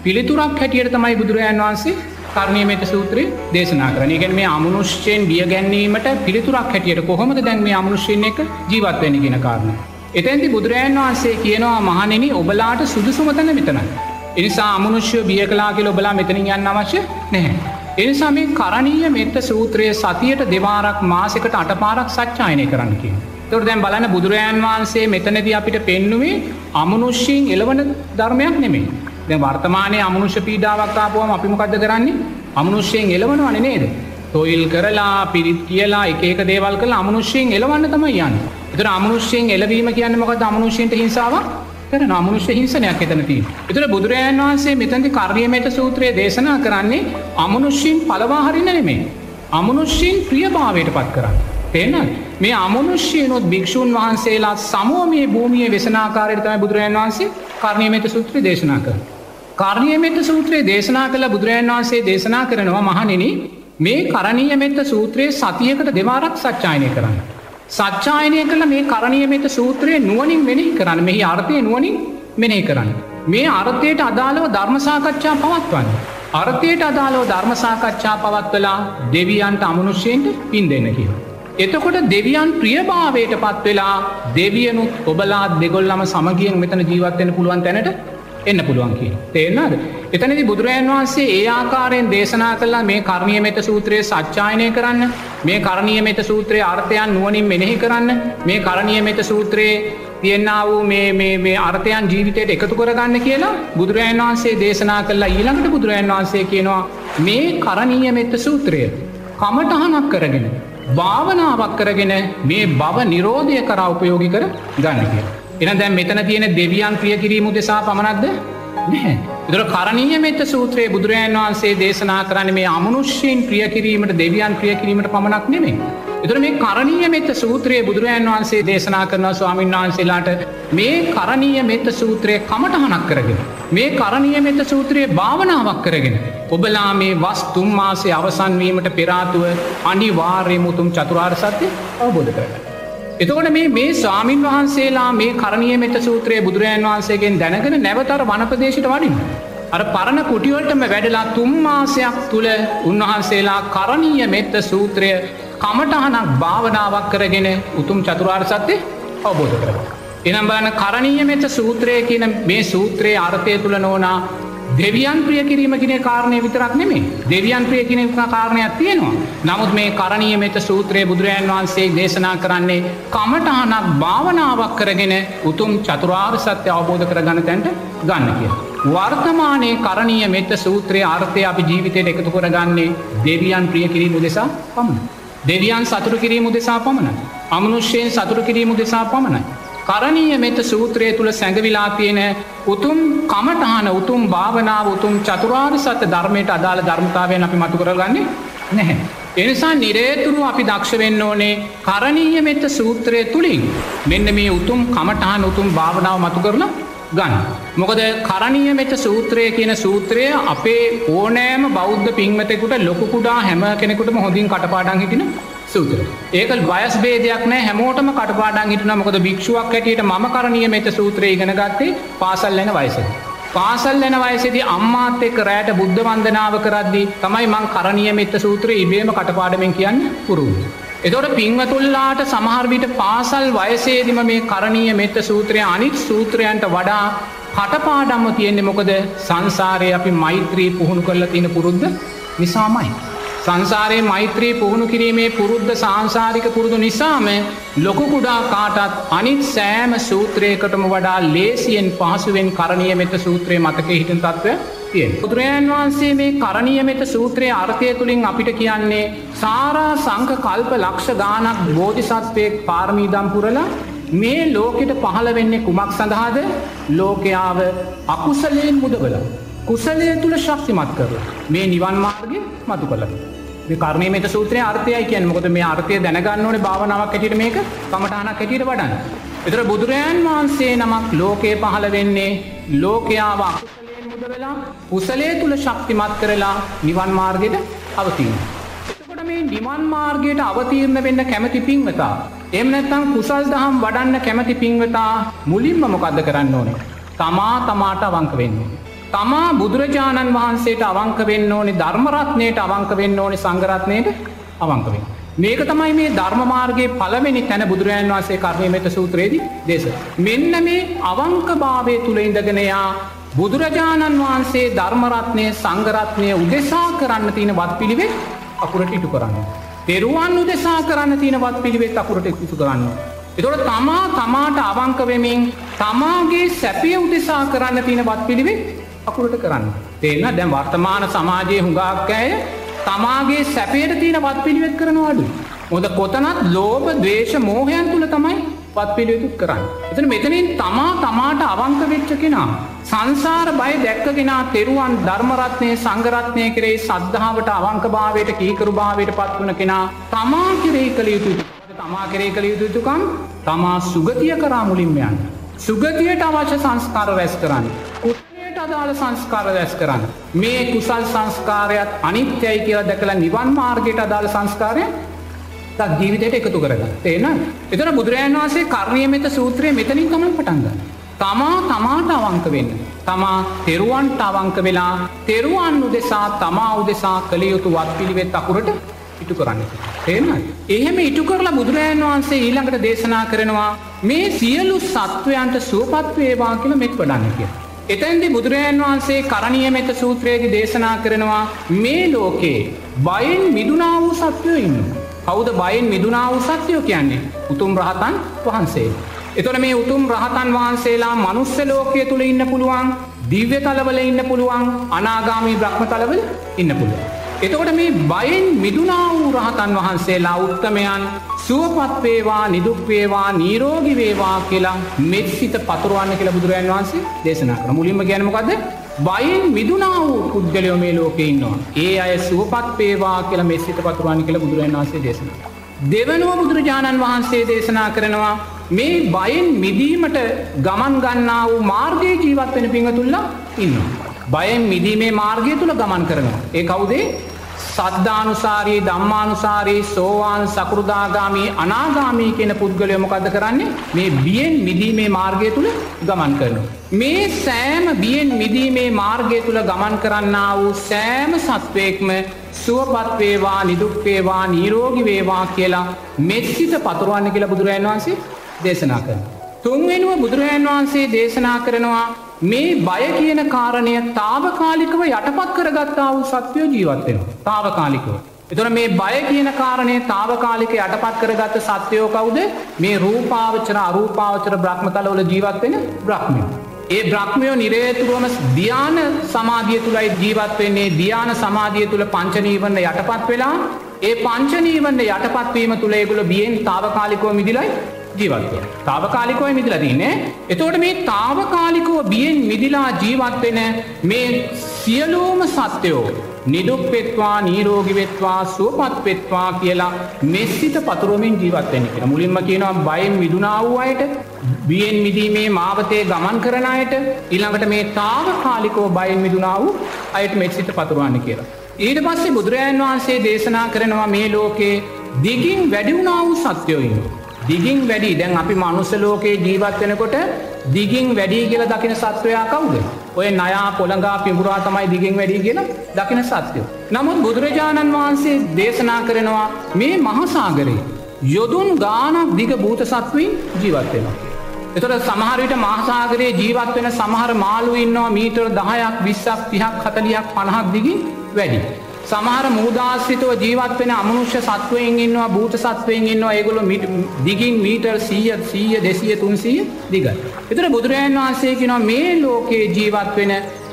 පිළිතුරක් හැටියට තමයි බුදුරජන් වහන්සේ කරණීමට සූත්‍රය දේශනා කරන ගෙන මේ අමනුෂ්‍යයෙන් බිය ගැන්නීමට පිළිතුරක් හැටියට කොහොමද දැන් මේ අමනුෂ්‍යයෙන් එක ජීවත්වවෙන ගෙන කාරණ. එතැන්ති බුදුරජන් වහන්සේ කියනවා මහනෙන ඔබලාට සුදුසුමතන මෙතනයි. එනිසා අමනුෂ්‍ය බිය කලා කියල ඔබලා මෙතනින් යන්න අවශ්‍ය නැහැ. එනිසා මේ කරණීය මෙත්ත සූත්‍රය සතියට දෙවාරක් මාසකට අටපාරක් සච්චායනය කරන්න කිය. තොර දැන් බලන බුදුරජාන් වහන්සේ මෙතනද අපිට පෙන්නුවේ අමනුෂ්‍යයෙන් එලවන ධර්මයක් නෙමේ. දැ වර්තමානය අමනුෂ්‍ය පීඩාවක්කාපුවම අපිමකක්ද කරන්නේ අමනුෂ්‍යයෙන් එලවන වන නේද. තොයිල් කරලා පිරිත් කියලා එක දේවල් කළ අමනුෂ්‍යයෙන් එලවන්න තම යන්න. එතර අමනුෂ්‍යයෙන් එලවීම කියන්න මොකද අමනුෂ්‍යයට හිංසාවක් කර අමනුෂ්‍ය හිංසනයක් එතනති. එතුර බුදුරජාන් වහන්සේ මෙතැති කර්යමයට සූත්‍රය දේශනා කරන්නේ අමනුෂ්‍යීන් පලවාහරින නෙමේ. අමනුෂ්‍යීන් ප්‍රියභාවයට පත් කරන්න. පෙන මේ අමනුෂ්‍යයනොත් භික්‍ෂූන් වහන්සේලා සමෝ මේ භූමිය වෙසනාකාරයතම බුදුරජන් වහන්සේ කර්ණයමත සූත්‍රය දේශනා කර. කාර්ණයමෙත සූත්‍රයේ දේශනා කළ බුදුරජන් වහන්සේ දේශනා කරනවා මහනෙන මේ කරණීය මෙත්ත සූත්‍රයේ සතියකට දෙවාරක් සච්චායනය කරන්න. සච්චායනය කළ මේ කරණයමෙත සූත්‍රයේ නුවනින් මෙනෙහි කරන්න මෙහි අර්ථය නුවනින් මෙනෙහි කරන්න. මේ අර්ථයට අදාළව ධර්මසාකච්ඡා පවත්වන්න. අර්ථයට අදාලෝ ධර්මසාකච්ඡා පවත්වලා දෙවියන්ට අමනුෂ්‍යයෙන්ට පින් දෙන්න කියලා. එතකොට දෙවියන් ප්‍රියභාවයට පත් වෙලා දෙවියනුත් ඔබලා දෙගොල්ලම සමගියෙන් මෙතන ජීවත්වෙන පුළුවන් තැනට එන්න පුළුවන් කිය. තේරනාද. එතනති බුදුරජන් වහන්සේ ඒ ආකාරයෙන් දේශනා කල්ලා මේ කරණය මෙත සූත්‍රයේ සච්චායනය කරන්න මේ කරණය මෙත සූත්‍රයේ අර්ථයන් නුවනින් මෙනෙහි කරන්න මේ කරණය මෙත සූත්‍රයේ තියෙන්න්න වූ මේ අර්ථයන් ජීවිතයට එකතු කරගන්න කියලා බුදුරජන් වහන්සේ දේශනා කල්ලා ඊළඟට බුදුරජන් වහන්සේ කියනවා මේ කරණීය මෙත්ත සූත්‍රය කමටහනක් කරගෙන භාවනාවක් කරගෙන මේ බව නිරෝධය කරා උපයෝගි කර ගන්න කියලා. එන දැන් මෙතන තියෙන දෙවියන් ක්‍රිය කිරීම දෙසා පමණක්ද නැහැ. දර කරණීය මෙත සූත්‍රයේ බුදුරජන් වහන්සේ දේශනා කරන්න මේ අමනුෂ්‍යයෙන් ක්‍රිය කිරීමට දෙවියන් ක්‍රිය කිරීමට පමණක් නෙමේ. එතුර මේ කරණීය මෙත සූත්‍රයේ බුදුරජන් වහන්සේ දේශනා කරන ස්වාමීන් වහන්සේලාට මේ කරණීය මෙත සූත්‍රය කමටහනක් කරගෙන. මේ කරණීය මෙත සූත්‍රයේ භාවනාවක් කරගෙන. ඔබලා මේ වස් තුම්මාසේ අවසන්වීමට පෙරාතුව අනිවාර්ය මුතුම් චතුරාර් සත්‍යය අවබෝධ කරගන්න. එතකොට මේ මේ ස්වාමීන් වහන්සේලා මේ කරණය මෙත සූත්‍රයේ බුදුරජන් වහන්සේගෙන් දැනගෙන නැවතර වනපදේශයට වඩින්. අර පරණ කුටිවලටම වැඩලා තුම්මාසයක් තුළ උන්වහන්සේලා කරණීය මෙත්ත සූත්‍රය කමටහනක් භාවනාවක් කරගෙන උතුම් චතුරාර් සත්‍යය අවබෝධ කරව. එනම් බලන කරණීය මෙත සූත්‍රය කියන මේ සූත්‍රයේ අර්ථය තුළ නෝනා දෙවියන් ප්‍රිය කිරීම කියෙන කාරණය විතරක් නෙමේ දෙවියන් ප්‍රිය කියෙන කාරණයක් තියෙනවා. නමුත් මේ කරණීය මෙත සූත්‍රයේ බුදුරජන් වහන්සේ දේශනා කරන්නේ කමටහනක් භාවනාවක් කරගෙන උතුම් චතුරාර් සත්‍ය අවබෝධ කර ගණ තැන්ට ගන්න කිය. වර්තමානයේ කරණීය මෙත සූත්‍රයේ අර්ථය අපි ජීවිතයට එකතු කරගන්නේ දෙවියන් ප්‍රිය කිරීම දෙසා පමණ. දෙවියන් සතුරු කිරීම දෙසා පමණ. අමනුෂ්‍යයෙන් සතුරු කිරීම දෙසා පමණයි. කරණීය මෙත සූත්‍රය තුළ සැඟවිලා තියෙන උතුම් කමටහන උතුම් භාවනාව උතුම් චතුරාර් සත්‍ය ධර්මයට අදාළ ධර්මතාවයෙන් අපි මතු කරගන්නේ නැහැ. එනිසා නිරේතුරු අපි දක්ෂවෙන්න ඕනේ කරණීය මෙත සූත්‍රය තුළින් මෙන්න මේ උතුම් කමටහන් උතුම් භාවනාව මතු කරලා ගන්න. මොකද කරණීය මෙත සූත්‍රය කියන සූත්‍රය අපේ ඕනෑම බෞද්ධ පින්මතෙකුට ලොකුකුඩා හැම කෙනෙකුටම හොඳින් කටපාඩන් හිටින සූත්‍ර. ඒක වයස් බේදයක් නෑ හැමෝටම කටපාඩන් හිටන මොකද භික්ෂුවක් හැටියට ම කරණය මෙත සූත්‍රය ඉගෙන ගත්තේ පාසල් ලැන වයස. පාසල් ලැන වයසේදී අම්මාත් එක් රෑට බුද්ධ වන්දනාව කරද්දී තමයි මං කරණය මෙත්ත සූත්‍රය ඉබේම කටපාඩමෙන් කියන්න පුරුදු. එතොට පිංවතුල්ලාට සමහර්විට පාසල් වයසේදිම මේ කරණීය මෙත්ත සූත්‍රය අනිත් සූත්‍රයන්ට වඩා කටපාඩම්ම තියෙන්නේ මොකද සංසාරය අපි මෛත්‍රී පුහුණු කරලා තියෙන පුරුද්ධ නිසාමයි. සංසාරයේ මෛත්‍රී පුහුණු කිරීමේ පුරුද්ධ සංසාරික පුරුදු නිසාම ලොකු කුඩා කාටත් අනිත් සෑම සූත්‍රයකටම වඩා ලේසියෙන් පහසුවෙන් කරණය මෙත සූත්‍රය මතක හිටන් තත්ව තිය. බුදුරජන් වහන්සේ මේ කරණය මෙත සූත්‍රයේ අර්ථය තුළින් අපිට කියන්නේ සාරා සංක කල්ප ලක්ෂ ගානක් බෝධිසත්වයෙක් පාර්මීදම් පුරලා මේ ලෝකෙට පහළ වෙන්නේ කුමක් සඳහාද ලෝකයාව අකුසලයෙන් මුදවල. කුසලය තුළ ශක්තිමත් කරලා මේ නිවන් මාර්ගය මතු කලද. කරණය මෙත සූත්‍රය අර්ථයයි කියෙන් මොකද මේ අර්ථය දැනගන්න ඕනේ භාවනාවක් ඇටිට මේක කමටහනක් ඇටියට වඩන්න. එතර බුදුරජාන් වහන්සේ නමක් ලෝකයේ පහළ වෙන්නේ ලෝකයාව මුද වෙලා කුසලේ තුළ ශක්තිමත් කරලා නිවන් මාර්ගයට අවතිීම. එතකොට මේ නිවන් මාර්ගයට අවතීරණ වෙන්න කැමති පින්වතා. එම නැත්තම් කුසල් දහම් වඩන්න කැමති පින්වතා මුලින්ම මොකක්ද කරන්න ඕනේ. තමා තමාට අවංක වෙන්නේ. තමා බුදුරජාණන් වහන්සේට අවංක වෙන්න ඕනි ධර්මරත්නයට අවංක වෙන්න ඕනි සංගරත්නයට අවංකවෙන්. මේක තමයි මේ ධර්මමාර්ගගේ පළවෙනි තැන බුදුරජාන් වන්සේ කරණය මෙත සූත්‍රයේදී දේශ. මෙන්න මේ අවංක භාවය තුළ ඉඳගෙනයා බුදුරජාණන් වහන්සේ ධර්මරත්නය සංගරත්නය උදෙසා කරන්න තියෙන වත් පිළිවෙත් අකුරට ඉටු කරන්න. තෙරුවන් උදෙසා කරන්න තියෙන වත් පිළිවෙත් අකුරට ඉතු කරන්න. එතොට තමා තමාට අවංක වෙමින් තමාගේ සැපිය උදෙසා කරන්න තියෙන වත් පිළිවෙත් අකුරට කරන්න. තේන්න දැන් වර්තමාන සමාජයේ හුඟක් ඇය තමාගේ සැපේට තියෙන වත් පිළිවෙත් කරනවාඩු. මොද කොතනත් ලෝබ දේශ මෝහයන් තුළ තමයි පත් පිළිවෙතුත් කරන්න. එතන මෙතනින් තමා තමාට අවංක වෙච්ච කෙනා. සංසාර බය දැක්කගෙනා තෙරුවන් ධර්මරත්නය සංගරත්නය කරේ සද්ධාවට අවංකභාවයට කීකරු භාවයට පත්වන කෙනා තමා කරේ කළ යුතු තමා කරේ කළ යුතුතුකම් තමා සුගතිය කරා මුලින්ම යන්න. සුගතියට අවශ්‍ය සංස්කාර රැස් කරන්න. අදාළ සංස්කාර දැස් කරන්න. මේ කුසල් සංස්කාරයක් අනිත්‍යයි කියලා දැකලා නිවන් මාර්ගයට අදාළ සංස්කාරය තත් ජීවිතයට එකතු කරගන්න. තේන එතන බුදුරජන් වන්සේ කරණය මෙත සූත්‍රය මෙතනින් තමයි පටන්ගන්න. තමා තමාට අවංක වෙන්න. තමා තෙරුවන්ට අවංක වෙලා තෙරුවන් උදෙසා තමා උදෙසා කළ යුතු වත් පිළිවෙත් අකුරට ඉටු කරන්න. තේනයි. එහෙම ඉටු කරලා බුදුරජාන් වහන්සේ ඊළඟට දේශනා කරනවා මේ සියලු සත්වයන්ට සුවපත්වේවා කියල මෙත් වඩන්න කිය. එතැන්දි බුදුරජාන් වහන්සේ කරණිය මෙත සූත්‍රයේදි දේශනා කරනවා මේ ලෝකේ බයෙන් මිදුනා වූ සත්වයෝ ඉන්න. කෞද බයෙන් මිදුනා වූ සත්‍යයෝ කියන්නේ උතුම් රහතන් වහන්සේ. එතොන මේ උතුම් රහතන් වහන්සේලා මනුස්ස ලෝකය තුළ ඉන්න පුළුවන් දිව්‍ය තලවල ඉන්න පුළුවන් අනාගාමී බ්‍රහ්ම තලවල ඉන්න පුළුවන්. එතකොට මේ බයෙන් මිදුනා වූ රහතන් වහන්සේලා උත්තමයන් සුවපත්වේවා නිදුක්වේවා නීරෝගි වේවා කියලා මෙත් සිත පතුරුවන්න කියලා බුදුරජන් වහන්සේ දේශනා කර මුලින්ම ගැනමකද බයෙන් මිදුනා වූ පුද්ගලයෝ මේ ලෝකෙ ඉන්නවා. ඒ අය සුවපත් වේවා කියලා මෙස්සිත පතුරුවන්න කියලා බුදුරජන් වහන්සේ දේශනා. දෙවනුව බුදුරජාණන් වහන්සේ දේශනා කරනවා මේ බයෙන් මිදීමට ගමන් ගන්නා වූ මාර්ගය ජීවත් වෙන පිඟතුල්ලා ඉන්න. බයෙන් මිදීමේ මාර්ගය තුළ ගමන් කරනවා. ඒ කවුදේ සද්ධානුසාරී දම්මානුසාරී සෝවාන් සකෘදාගාමී අනාගාමී කියන පුද්ගලය මොකද කරන්නේ මේ බියෙන් මිදීමේ මාර්ගය තුළ ගමන් කරනවා. මේ සෑම බියෙන් මිදීමේ මාර්ගය තුළ ගමන් කරන්න වූ සෑම සත්වයෙක්ම සුවපත්වේවා නිදුක්වේවා නීරෝගි වේවා කියලා මෙත්සිත පතුරුවන්න කියලා බුදුරජන් වහන්සේ දේශනා කරන. තුන්වෙනුව බුදුරජාන් වහන්සේ දේශනා කරනවා මේ බය කියන කාරණය තාවකාලිකව යටපත් කරගත්තා වූ සත්වයෝ ජීවත්වෙන. තාවකාලිකව. එතන මේ බය කියන කාරණය තාවකාලික යටපත් කරගත්ත සත්‍යයෝ කවුද මේ රූපාවචර අරූපාවචර බ්‍රහ්මතලවල ජීවත්වෙන බ්‍රහ්මය. ඒ බ්‍රහ්මයෝ නිරේතුරුවම ධ්‍යාන සමාධිය තුළයි ජීවත් වෙන්නේ ධ්‍යාන සමාධිය තුළ පංචනීවන්න යටපත් වෙලා ඒ පංචනීවන්න යටපත්වීම තුළ ඒගුල බියෙන් තාවකාලිකෝ මිදිලයි ජීවත්ව. තාවකාලිකෝය මිදිල තින්නේ. එතෝට මේ තාවකාලිකෝ බියෙන් මිදිලා ජීවත්වෙන මේ සියලූම සත්‍යයෝ නිදුක්පෙත්වා නීරෝගිවෙත්වා සුවපත්වෙත්වා කියලා මෙස්සිත පතුරුවමින් ජීවත්වෙන කියෙන මුලින්ම කියනවා බයෙන් මිදුනා වූ අයට බියෙන් මිදීමේ මාවතය ගමන් කරන අයට ඉළඟට මේ තාවකාලිකෝ බයෙන් මිදුනා වූ අයට මෙත්සිත පතුරුවන්න කියලා. ඊට පස්සේ බුදුරජාන් වහන්සේ දේශනා කරනවා මේ ලෝකේ දිගින් වැඩිවුණා වූ සත්‍යයෝයින්න. දිගින් වැඩි දැන් අපි මනුස්ස ලෝකයේ ජීවත් වෙනකොට දිගින් වැඩි කියලා දකින සත්වයා කවුද? ඔය නයා පොළඟා පිඹුරා තමයි දිගින් වැඩි කියලා දකින සත්‍යෝ. නමුත් බුදුරජාණන් වහන්සේ දේශනා කරනවා මේ මහසාගරේ යොදුන් ගානක් දිග භූත සත්වයින් ජීවත් වෙනවා. එතොට සමහරවිට මහසාගරයේ ජීවත් වෙන සමහර මාළු ඉන්නවා මීටර් දහයක් විස්සක් තිහක් හතලියක් පණහක් දිගින් වැඩි. සමහර මූදාස්සිතව ජීවත් වෙන අමනුෂ්‍ය සත්වයෙන් ඉන්නවා භූත සත්වයෙන් ඉන්නවා ඒගොල දිගින් මීටර් සීය සීය දෙසිය තුන්සීය දිග. එතර බුදුරජන් වහන්සේ කිනවා මේ ලෝකයේ ජීවත් වෙන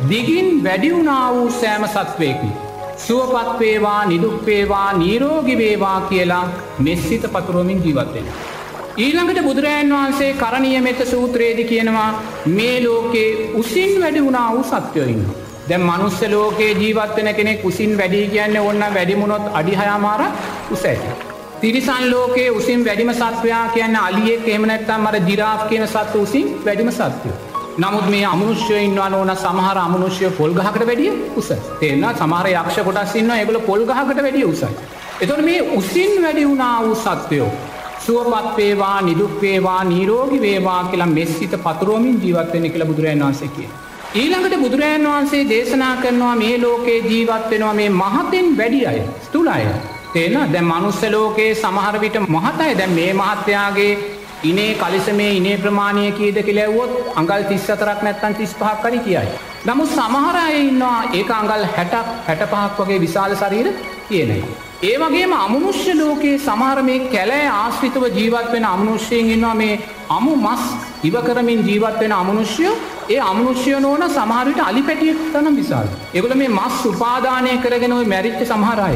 දිගින් වැඩිවුනා වූ සෑම සත්වයකි. සුවපත්වේවා නිදුක්වේවා නීරෝගිවේවා කියලා මෙස්සිත පතුරුවමින් ජීවත්වෙන. ඊළඟට බුදුරජන් වහන්සේ කරණීය මෙත සූත්‍රයේදි කියනවා මේ ලෝකේ උසින් වැඩි වුණා වූ සත්‍යයඉන්නවා. දැන් මනුස්ස ලෝකයේ ජීවත්වෙන කෙනෙ කුසින් වැඩි කියන්න ඔන්න වැඩිමුණොත් අඩිහයාමාර උස ඇති. තිරිසන් ලෝකයේ උසින් වැඩිම සත්වයා කියන්න අලියෙක් එමනැත්තම් මර ජිරාාව කියන සත්ව උසින් වැඩිම සත්වය. නමුත් මේ අමනුෂ්‍යය ඉන්නවා ඕන සමහර අමනුෂ්‍යය පොල්ගහකට වැඩිය උස තේන්න සමහර යක්ෂ කොටස් ඉන්න එගල පොල්ගහකට වැඩිය උසයි. එතොට මේ උසින් වැඩි වුණා වූ සත්වයෝ. සුවපත්වේවා නිදුක්වේවා නීරෝගි වේවා කියලා මෙස්සිත පතුරෝමින් ජීවත්වෙන කියලා බුදුරන් වන්සේ කිය. ඊළඟට බුදුරජාන් වහන්සේ දේශනා කරනවා මේ ලෝකයේ ජීවත් වෙනවා මේ මහතෙන් වැඩි අය ස්තුලාය. තේන දැ මනුස්ස ලෝකයේ සමහරවිට මහතයි දැන් මේ මහත්තයාගේ ඉනේ කලිසමේ ඉනේ ප්‍රමාණය කියීද කෙලැව්වොත් අඟල් තිස් අතරක් නැත්තන් තිස් පහක් කරි කියයි. නමුත් සමහරය ඉන්නවා ඒ අඟල් හැටක් හැට පහක් වගේ විශාල සරීර කියනයි. ඒ වගේම අමනුෂ්‍ය ලෝකයේ සමහර මේ කැලෑ ආශ්‍රිතව ජීවත් වෙන අමනුෂ්‍යයෙන් ඉන්නවා මේ අමු මස් ඉවකරමින් ජීවත් වෙන අමනුෂ්‍යයෝ ඒ අමනුෂ්‍යය නෝන සමහරවිට අලි පැටියෙක් තනම් විසාල්. එගොල මේ මස් උපාදානය කරගෙන ඔයි මැරිච්ච සමහරය.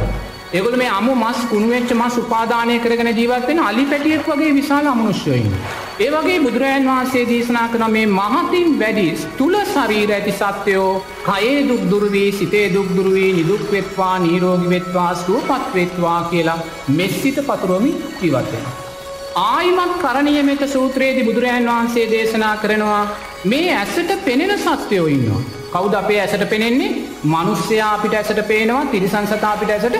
එගොල මේ අමු මස් කුණුවෙච්ච මස් උපාදානය කරගෙන ජීවත්වෙන අලි පැටියෙක් වගේ විශාල අමනුෂ්‍යයන්න. ඒ වගේ බුදුරජන් වහන්සේ දේශනා කරන මේ මහතින් වැඩි තුළ ශරීර ඇති සත්‍යයෝ කයේ දුක්දුරවී සිතේ දුක්දුරුවී නිදුක්වෙත්වා නීරෝගිවෙත්වා සුවපත්වෙත්වා කියලා මෙස්සිත පතුරෝමි ජීවත්වෙන. ආයිමත් කරණය මෙත සූත්‍රයේදි බුදුරජන් වහන්සේ දේශනා කරනවා මේ ඇසට පෙනෙන සත්‍යයෝ ඉන්නවා. කෞද අපේ ඇසට පෙනෙන්නේ මනුස්්‍යයා අපිට ඇසට පේනවා තිරිසංසතා අපිට ඇසට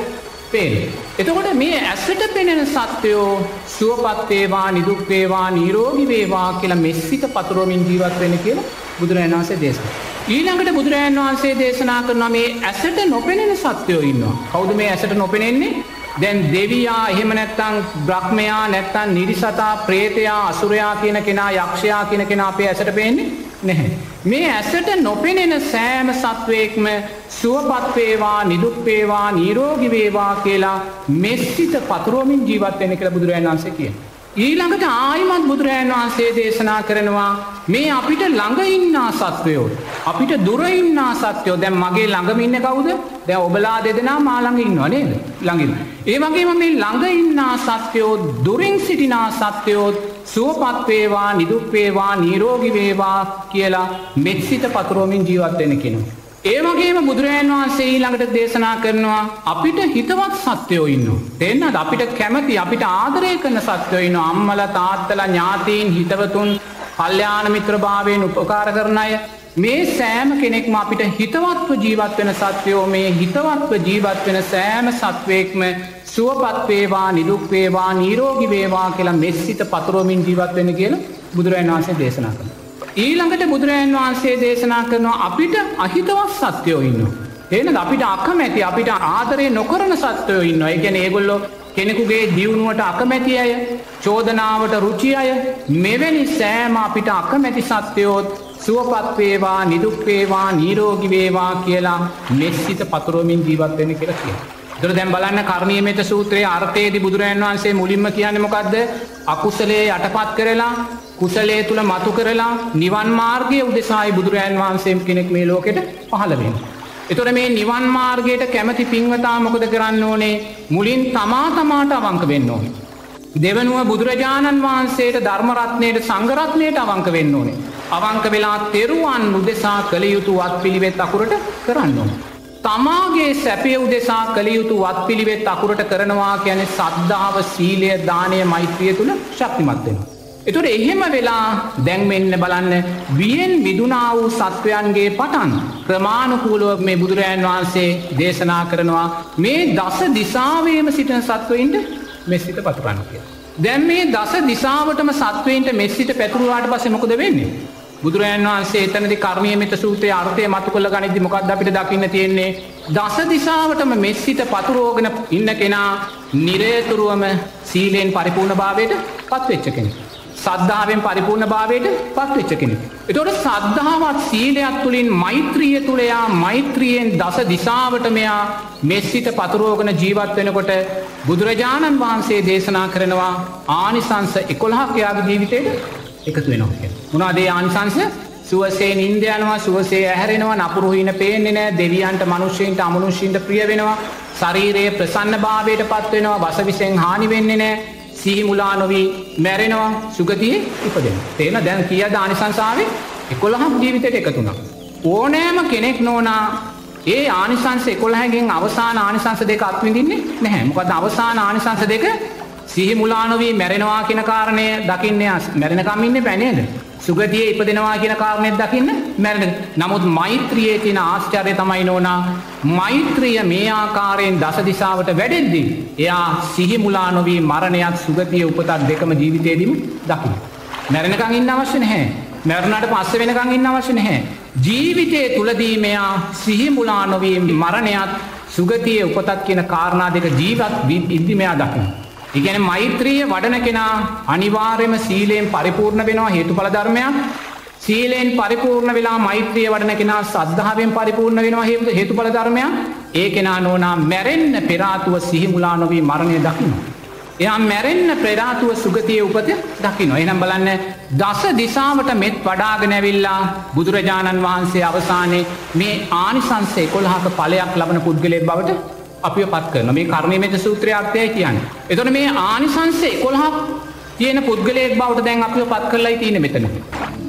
පේන. එතකොට මේ ඇසට පෙනෙන සත්‍යයෝ සුවපත්වේවා නිදුක්වේවා නීරෝගි වේවා කියලා මෙස්සිත පතුරෝමින් ජීවත් වෙන කියලා බුදුරජාණන් වහන්සේ දේශනා. ඊළඟට බුදුරජාණන් වහන්සේ දේශනා කරනවා මේ ඇසට නොපෙනෙන සත්‍යයෝ ඉන්නවා. කවුද මේ ඇසට නොපෙනෙන්නේ? දැන් දෙවියා එහෙම නැත්තං බ්‍රහ්මයා නැත්තන් නිරිසතා ප්‍රේතයා අසුරයා කියන කෙනා යක්ෂයා කියන කෙනා අපේ ඇසට පේන්නේ නැහැ. මේ ඇසට නොපෙනෙන සෑම සත්වයෙක්ම සුවපත්වේවා නිදුක්වේවා නීරෝගිවේවා කියලා මෙස්සිත පතුරුවමින් ජීවත්වෙන කළ බුදුරජන් වන්සේ කිය. ඊළඟට ආයිමත් බුදුරජාන් වහන්සේ දේශනා කරනවා මේ අපිට ළඟඉන්නා සත්වයෝ. අපිට දුරඉන්නා සත්‍යයෝ දැම් මගේ ළඟමින්න කවුද දැ ඔබලා දෙදෙනා මාළඟ ඉන්නවා නේද ළඟින්. ඒ වගේම මේ ළඟඉන්නා සත්‍යයෝ දුරින් සිටිනා සත්‍යයෝත් සුවපත්වේවා නිදුක්වේවා නීරෝගිවේවා කියලා මෙත්සිත පතුරෝමින් ජීවත්වෙන කෙනවා. ඒ වගේම බුදුරජන් වහන්සේ ඊළඟට දේශනා කරනවා අපිට හිතවත් සත්‍යයෝ ඉන්න. දෙන්නත් අපිට කැමති අපිට ආදරය කරන සත්‍යයොයින්න අම්මල තාත්තල ඥාතීන් හිතවතුන් කල්්‍යාන මිත්‍රභාවයෙන් උපකාර කරන අය මේ සෑම කෙනෙක්ම අපිට හිතවත්ව ජීවත් වෙන සත්‍යයෝ මේ හිතවත්ව ජීවත් වෙන සෑම සත්වයෙක්ම සුවපත්වේවා නිදුක්වේවා නීරෝගි වේවා කියලා මෙස්සිත පතුරෝමින් ජීවත් වෙන කියලා බුදුරජන් වහන්සේ දේශනා කරන. ඊළඟට බුදුරජන් වහන්සේ දේශනා කරනවා අපිට අහිතවත් සත්‍යයෝ ඉන්න. එන අපිට අකමැති අපිට ආදරය නොකරන සත්වයෝ ඉන්න එකැන ඒගොල්ලො කෙනෙකුගේ දියුණුවට අකමැති අය චෝදනාවට රුචි අය මෙවැනි සෑම අපිට අකමැති සත්‍යයෝත් සුවපත්වේවා නිදුක්වේවා නීරෝගිවේවා කියලා මෙස්සිත පතුරෝමින් ජීවත්වෙන කියලා කිය. දර දැම් බලන්න කරණීමත සූත්‍රයේ අර්ථයේදි බුදුරජන් වහන්සේ මුලින්ම කියන්න මොකක්ද අකුසලේ යටපත් කරලා කුසලේ තුළ මතු කරලා නිවන් මාර්ගය උදෙසායි බුදුරජන් වහන්සේම් කෙනෙක් මේ ලෝකෙට පහළවෙන්. එතොට මේ නිවන් මාර්ගයට කැමති පින්වතා මොකද කරන්න ඕනේ මුලින් තමා තමාට අවංක වෙන්න ඕනේ. දෙවනුව බුදුරජාණන් වහන්සේට ධර්මරත්නයට සංගරත්නයට අවංක වෙන්න ඕනේ. අවංක වෙලා තෙරුවන් උදෙසා කළ යුතු වත් පිළිවෙත් අකුරට කරන්න ඕන. තමාගේ සැපය උදෙසා කළ යුතු වත් පිළිවෙත් අකුරට කරනවා කියන සද්ධාව සීලය දානය මෛත්‍රිය තුළ ශක්තිමත්වෙනවා. එතුට එහෙම වෙලා දැන්වෙන්න බලන්න වියෙන් විදුනා වූ සත්වයන්ගේ පටන් ක්‍රමාණුකූලුව මේ බුදුරජන් වහන්සේ දේශනා කරනවා මේ දස දිසාවේම සිටන සත්වයින්ට මෙස්සිට පතුරන්න කිය. දැන් මේ දස දිසාවටම සත්වයින්ට මෙස්සිට පැතුරුවාට පස මොකද වෙන්නේ. බුදුරජන් වහන්සේ එතනදි කර්මයමත සූතය අර්ථය මතු කළ ගනිදි මොකක්ද අපිට දකින්න තියෙන්නේ දස දිසාවටම මෙස්සිට පතුරෝගෙන ඉන්න කෙනා නිරේතුරුවම සීලයෙන් පරිපූර්ණ භාවයට පත්වෙච්ච කෙනෙ. සද්ධාවෙන් පරිපූර්ණ භාවයට පත්වෙච්ච කෙනෙ. එතොට සද්ධාවත් සීලයක් තුළින් මෛත්‍රිය තුළයා මෛත්‍රියෙන් දස දිසාවට මෙයා මෙස්සිත පතුරෝගන ජීවත් වෙනකොට බුදුරජාණන් වහන්සේ දේශනා කරනවා ආනිසංස එකොළහක් යාග ජීවිතයට එකතු වෙනවා. උනාදේ ආනිසංස සුවසේ නින්දයනවා සුවසේ ඇහැරෙනවා නපුරුහින පේන්නේ නෑ දෙවියන්ට මනුෂ්‍යන්ට අමනුෂ්‍යන්ට ප්‍රිය වෙනවා ශරීරයේ ප්‍රසන්න භාවයට පත්වෙනවා වසවිසෙන් හානි වෙන්නේ නෑ සිහිමුලා නොවී මැරෙනවා සුගතිය ඉපදෙන. තේන දැන් කිය ආනිසංසාාවේ එකොළහක් ජීවිතයට එකතුුණ. ඕනෑම කෙනෙක් නෝනා ඒ ආනිසංස එකොළහැගෙන් අවසාන ආනිසංස දෙක අත්විඳින්නේ නැහැ මොකද අවසාන ආනිසංස දෙක සිහි මුලානොවී මැරෙනවා කියන කාරණය දකින්නේ මැරෙනකම්ඉන්න පැනේද. සුගතිය ඉපදෙනවා කියන කාරණයක් දකින්න මැරණ නමුත් මෛත්‍රියයේ තියෙන ආශ්චර්ය තමයි නෝනා මෛත්‍රිය මේ ආකාරයෙන් දස දිසාවට වැඩෙද්දී එයා සිහි මුලා නොවී මරණයක් සුගතිය උපතක් දෙකම ජීවිතේදීම දකින්න. මැරෙනකං ඉන්න අවශ්‍ය නැහැ. මැරුණට පස්ස වෙනකං ඉන්න අවශ්‍ය නැහැ. ජීවිතය තුළදී මෙයා සිහි මුලා නොවී මරණයක් සුගතිය උපතත් කියන කාරණා දෙක ජීවත් ඉද්දි මෙයා දකින්න. ඉගැන මෛත්‍රිය වඩන කෙනා අනිවාර්යම සීලයෙන් පරිපූර්ණ වෙනවා හේතු පලධර්මයක් සීලයෙන් පරිපූර්ණ වෙලා මෛත්‍රිය වඩන කෙනා සද්ධාවෙන් පරිපූර්ණ වෙනවා හේතු හේතු පලධර්මයක් ඒ කෙනා නෝනා මැරෙන්න්න පෙරාතුව සිහිමුලා නොවී මරණය දකින්න. එයා මැරෙන්න්න ප්‍රරාතුව සුගතිය උපත දකින එනම් බලන්න දස දිසාවට මෙත් වඩාගෙනැවිල්ලා බුදුරජාණන් වහන්සේ අවසානයේ මේ ආනිසන්සේ කොල්හක පලයක් ලබන පුද්ගලය බවට අපි පත් කරන මේ කර්ණයමත සූත්‍රයාර්ථය කියන්න. එතන මේ ආනිසන්සේ කොළහක් තියෙන පුද්ගලයෙක් බවට දැන් අපිෝ පත් කරලයි තියෙන මෙතන.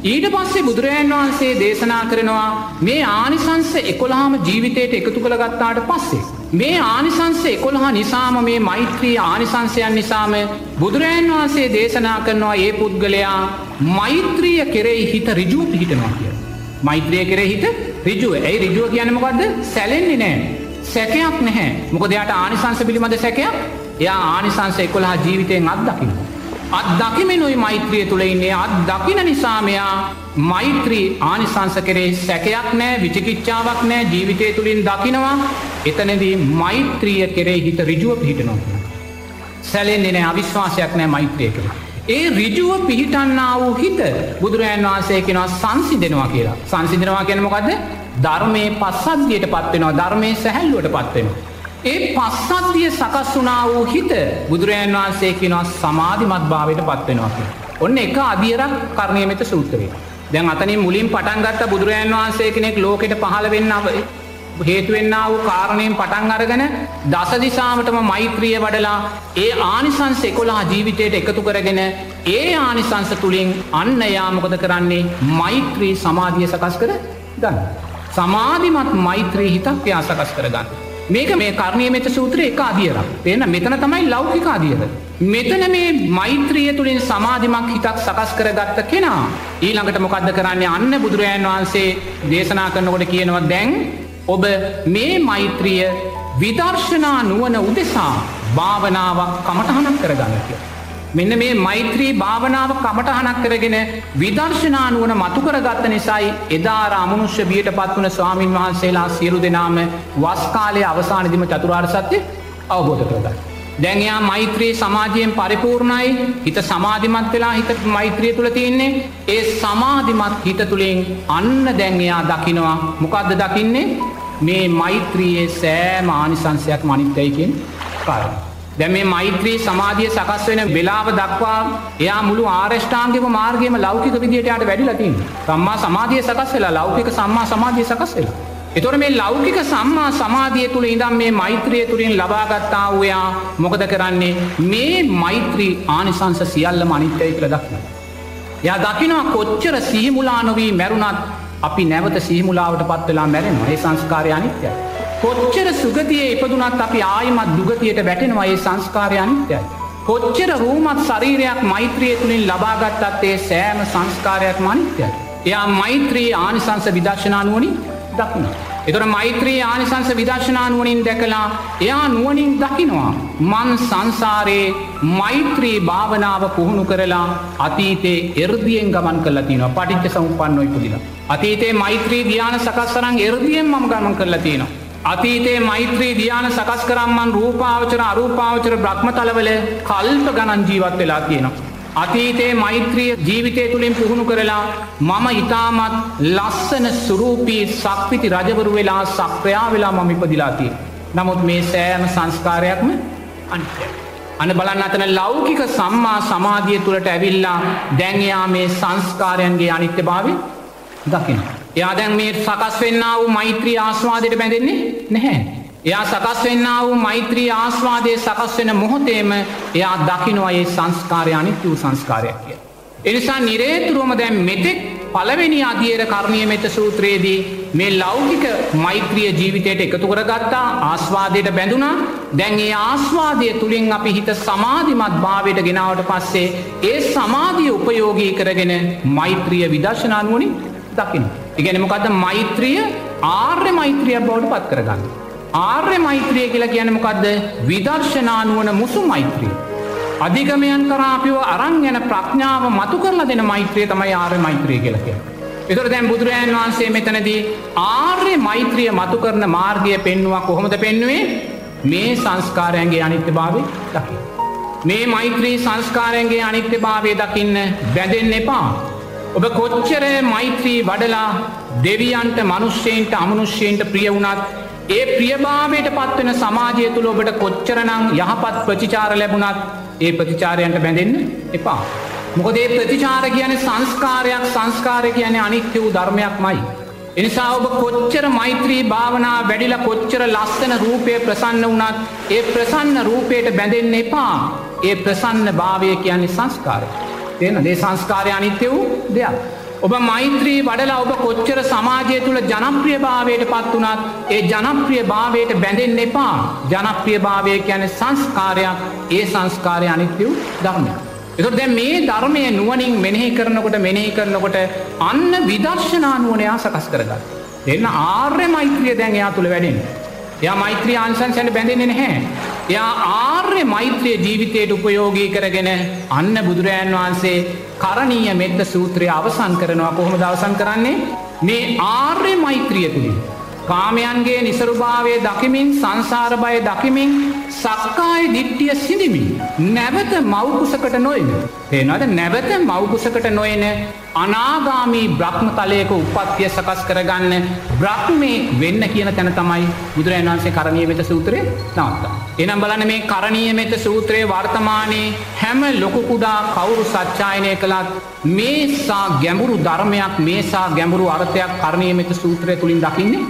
ඊට පස්සේ බුදුරජාන් වහන්සේ දේශනා කරනවා මේ ආනිසංස එකොළහම ජීවිතයට එකතු කළ ගත්තාට පස්සේ. මේ ආනිසංස එකොළහා නිසාම මේ මෛත්‍රී ආනිසංසයන් නිසාම බුදුරජාන් වහන්සේ දේශනා කරනවා ඒ පුද්ගලයා මෛත්‍රිය කෙරෙයි හිත රිජූ පිහිටනවා කිය. මෛත්‍රිය කෙරෙ හිත රිජුව ඇයි රිජුව කියනමකක්ද සැලෙන්නේ නෑ සැකයක් නැහැ මොක දෙයට ආනිසංස පිළිබඳ සැකයක් එයා ආනිසංස එකොළහා ජීවිතයෙන් අත් දකින්න. අත් දකිමිනුයි මෛත්‍රිය තුළ ඉන්නේ අත් දකින නිසාමයා මෛත්‍රී ආනිසංස කරේ සැකයක් නෑ විචිකිච්ඡාවක් නෑ ජීවිතය තුළින් දකිනවා එතනදී මෛත්‍රිය කෙරේ හිත රිජුව පිහිටනවා. සැලෙන්නේ නෑ අවිශ්වාසයක් නෑ මෛත්‍රය කර. ඒ රිජුව පිහිටන්නා වූ හිත බුදුරජන් වහන්සේ කෙනවා සංසිදෙනවා කියලා සංසිදෙනවා කියනමොකක්ද ධර්මය පස්සද්ධියට පත්වෙනවා ධර්මය සැහැල්ලුවට පත්වෙනවා. ඒ පස්සද්ධිය සකස් වනා වූ හිත බුදුරජන් වහන්සේ කෙනවා සමාධිමත් භාවයට පත්වෙනවා කිය. ඔන්න එක අදියරක් කරණය මෙත සූත්‍රවේ. දැන් අතනින් මුලින් පටන්ගත්ත බුදුරජන් වහන්සේ කෙනෙක් ලෝකෙට පහළ වෙන්න හේතුවෙන්න්න වූ කාරණයෙන් පටන් අරගෙන දසදිසාමටම මෛත්‍රිය වඩලා ඒ ආනිසංස එකොලා ජීවිතයට එකතු කරගෙන ඒ ආනිසංස තුළින් අන්න යාමකොද කරන්නේ මෛත්‍රී සමාධිය සකස් කර ගන්න. සමාධිමත් මෛත්‍රී හිතක් යා සකස් කරගන්න. මේක මේ කරණය මෙත සූත්‍රය එක අදියරක් තියෙන මෙතන තමයි ලෞකික අදියර. මෙතන මේ මෛත්‍රිය තුළින් සමාධිමක් හිතක් සකස් කරගත්ත කෙනා ඊළඟට මොකක්ද කරන්නේ අන්න බුදුරජාන් වහන්සේ දේශනා කරනකොට කියනවා දැන් ඔබ මේ මෛත්‍රිය විදර්ශනා නුවන උදෙසා භාවනාවක් කමටහනක් කරගන්න කිය. මෙන්න මේ මෛත්‍රී භාවනාව කමටහනක් කරගෙන විදර්ශනානුවන මතු කරගත්ත නිසයි එදා රාමනුෂ්‍ය බියට පත් වන ස්වාමීන් වහන්සේලා සියලු දෙනාම වස්කාලය අවසානදිම චතුරාර් සත්‍යය අවබෝධ කරගන්න. දැන්යා මෛත්‍රී සමාජයෙන් පරිපූර්ණයි හිත සමාධිමත් වෙලා හිත මෛත්‍රිය තුළ තියන්නේ ඒ සමාධිමත් හිත තුළින් අන්න දැන්යා දකිනවා මොකක්ද දකින්නේ මේ මෛත්‍රයේ සෑම ආනිසංසයක් මනිත්‍යයකින් කාරණ. දැ මේ මෛත්‍රී සමාධිය සකස් වෙන වෙලාව දක්වා එයා මුළු ආරෂ්ඨාන්ගම මාර්ගයම ලෞකික විදිටයට වැඩිලතින් සම්මා සමාධිය සකස් වෙලා ලෞකික සම්මා සමාධිය සකස් වෙලා. එතොර මේ ලෞකික සම්මා සමාධිය තුළ ඉඳම් මේ මෛත්‍රිය තුළින් ලබාගත්තා වූයා මොකද කරන්නේ මේ මෛත්‍රී ආනිසංස සියල්ල මනිත්‍යය කළ දක්න. යා දකිනවා කොච්චර සීමුලා නොවී මැරුණත් අපි නැවත සීමුලාවට පත් වෙලා මැරෙනවා ඒ සංස්කාරය අනිත්‍යයි. කොච්චර සුගතියේ ඉපදුනත් අපි ආයමත් දුගතියට වැටෙනවා ඒ සංස්කාරය අනිත්‍යයි. කොච්චර රූමත් ශරීරයක් මෛත්‍රිය තුළින් ලබාගත්තත් ඒ සෑම සංස්කාරයක් මනිත්‍යයි. එයා මෛත්‍රී ආනිසංස විදර්ශනානුවනින් දකින. එතොට මෛත්‍රී ආනිසංස විදර්ශනානුවනින් දැකලා එයා නුවනින් දකිනවා. මන් සංසාරයේ මෛත්‍රී භාවනාව පුහුණු කරලා අතීතේ එරදියෙන් ගමන් කල තිනවා පටිච්ච සම්පන්නොයි පුදිලා. අතීතේ මෛත්‍රී ධ්‍යාන සකස්සරං එරදියෙන් මම ගමන් කරලා තියෙනවා. අතීතේ මෛත්‍රී ධ්‍යාන සකස් කරම්මන් රූපාවචර අරූපාවචර බ්‍රහ්මතලවල කල්ප ගණන් ජීවත් වෙලා තියෙනවා. අතීතයේ මෛත්‍රිය ජීවිතය තුළින් පුහුණු කරලා මම ඉතාමත් ලස්සන සුරූපී සක්විති රජවරු වෙලා සක්‍රයා වෙලා මම ඉපදිලාතිය. නමුත් මේ සෑම සංස්කාරයක්ම අනිත්‍ය. අන බලන්න අතන ලෞකික සම්මා සමාධිය තුළට ඇවිල්ලා දැන්යා මේ සංස්කාරයන්ගේ අනිත්‍ය භාවය දකින. එයා දැන් මේ සකස් වෙන්න වූ මෛත්‍රී ආස්වාදයට බැඳෙන්නේ නැහැ. එයා සකස් වෙන්න වූ මෛත්‍රී ආස්වාදය සකස් වෙන මොහොතේම එයා දකිනවා ඒ සංස්කාරය අනිත්‍ය වූ සංස්කාරයක් කිය. එනිසා නිරේතුරුවම දැන් මෙතෙක් පළවෙනි අධියර කරණය මෙත සූත්‍රයේදී මේ ලෞකික මෛත්‍රිය ජීවිතයට එකතු කරගත්තා ආස්වාදයට බැඳුනා දැන් ඒ ආස්වාදය තුළින් අපි හිත සමාධිමත් භාවයට ගෙනාවට පස්සේ ඒ සමාධිය උපයෝගී කරගෙන මෛත්‍රිය විදර්ශනානුවනින් දකින. ඉගෙනමකද මෛත්‍රිය ආර්ය මෛත්‍රිය බවට පත් කරගන්න. ආර්ය මෛත්‍රිය කියලා කියනමකක්ද විදර්ශනානුවන මුසු මෛත්‍රිය. අධිගමයන් කරාපිව අරං ගැන ප්‍රඥාව මතු කරලා දෙන මෛත්‍රිය තමයි ආර්ය මෛත්‍රිය කියලක. එතර දැන් බුදුරජාන් වහන්සේ මෙතනදී ආර්ය මෛත්‍රිය මතු කරන මාර්ගය පෙන්වා කොහොමද පෙන්නුවේ මේ සංස්කාරයන්ගේ අනිත්‍ය භාවය දකි. මේ මෛත්‍රී සංස්කාරයන්ගේ අනිත්‍ය භාවය දකින්න බැඳෙන් එපා. ඔබ කොච්චර මෛත්‍රී වඩලා දෙවියන්ට මනුෂ්‍යයන්ට අමනුෂ්‍යයන්ට ප්‍රිය වුණත් ඒ ප්‍රියභාවයට පත්වෙන සමාජය තුළ ඔබට කොච්චරනං යහපත් ප්‍රචිචාර ලැබුණත් ඒ ප්‍රතිචාරයන්ට බැඳෙන්න එපා. මොකදේ ප්‍රතිචාර කියන සංස්කාරයක් සංස්කාරය කියන අනිත්‍ය වූ ධර්මයක් මයි. එනිසා ඔබ කොච්චර මෛත්‍රී භාවනා වැඩිල කොච්චර ලස්සන රූපය ප්‍රසන්න වනත් ඒ ප්‍රසන්න රූපයට බැඳෙන්න එපා ඒ ප්‍රසන්න භාවය කියන්නේ සංස්කාරය. තියෙන දේ සංස්කාරය අනිත්‍ය වූ දෙයක්. ඔබ මෛත්‍රී වඩලා ඔබ කොච්චර සමාජය තුළ ජනප්‍රිය භාවයට පත් වනත් ඒ ජනප්‍රිය භාවයට බැඳෙන් එපා ජනප්‍රිය භාවය කියන සංස්කාරයක් ඒ සංස්කාරය අනිත්‍ය වූ ධර්මයක්. එතුට දැ මේ ධර්මය නුවනින් මෙනෙහි කරනකොට මෙනෙහි කරනකොට අන්න විදර්ශනා නුවනයා සකස් කරගත්. එන්න ආර්ය මෛත්‍රිය දැන් එයා තුළ වැඩෙන්. එයා මෛත්‍රී ආංසංසයට බැඳෙන්නේ නැහැ. එයා ආර්ය මෛත්‍රිය ජීවිතයට උපයෝගී කරගෙන අන්න බුදුරජාන් වහන්සේ කරණීය මෙත්ත සූත්‍රය අවසන් කරනවා කොහොමද අවසන් කරන්නේ? මේ ආර්ය මෛත්‍රිය තුලින් කාමයන්ගේ නිසරුභාවය දකිමින් සංසාර බය දකිමින් සක්කාය දිට්ටිය සිඳමින් නැවත මවකුසකට නොයන. තේනවද නැවත මවකුසකට නොයන අනාගාමී බ්‍රහ්ම තලයක උපත්තිය සකස් කරගන්න බ්‍රහ්මේ වෙන්න කියන තැන තමයි බුදුරජාණන් වහන්සේ කරණීය මෙත සූත්‍රය නවත්තා. එනම් බලන්න මේ කරණීය මෙත සූත්‍රයේ වර්තමානයේ හැම ලොකු කුඩා කවුරු සච්චායනය කළත් මේසා ගැඹුරු ධර්මයක් මේසා ගැඹුරු අර්ථයක් කරණීය මෙත සූත්‍රය තුලින් දකින්නේ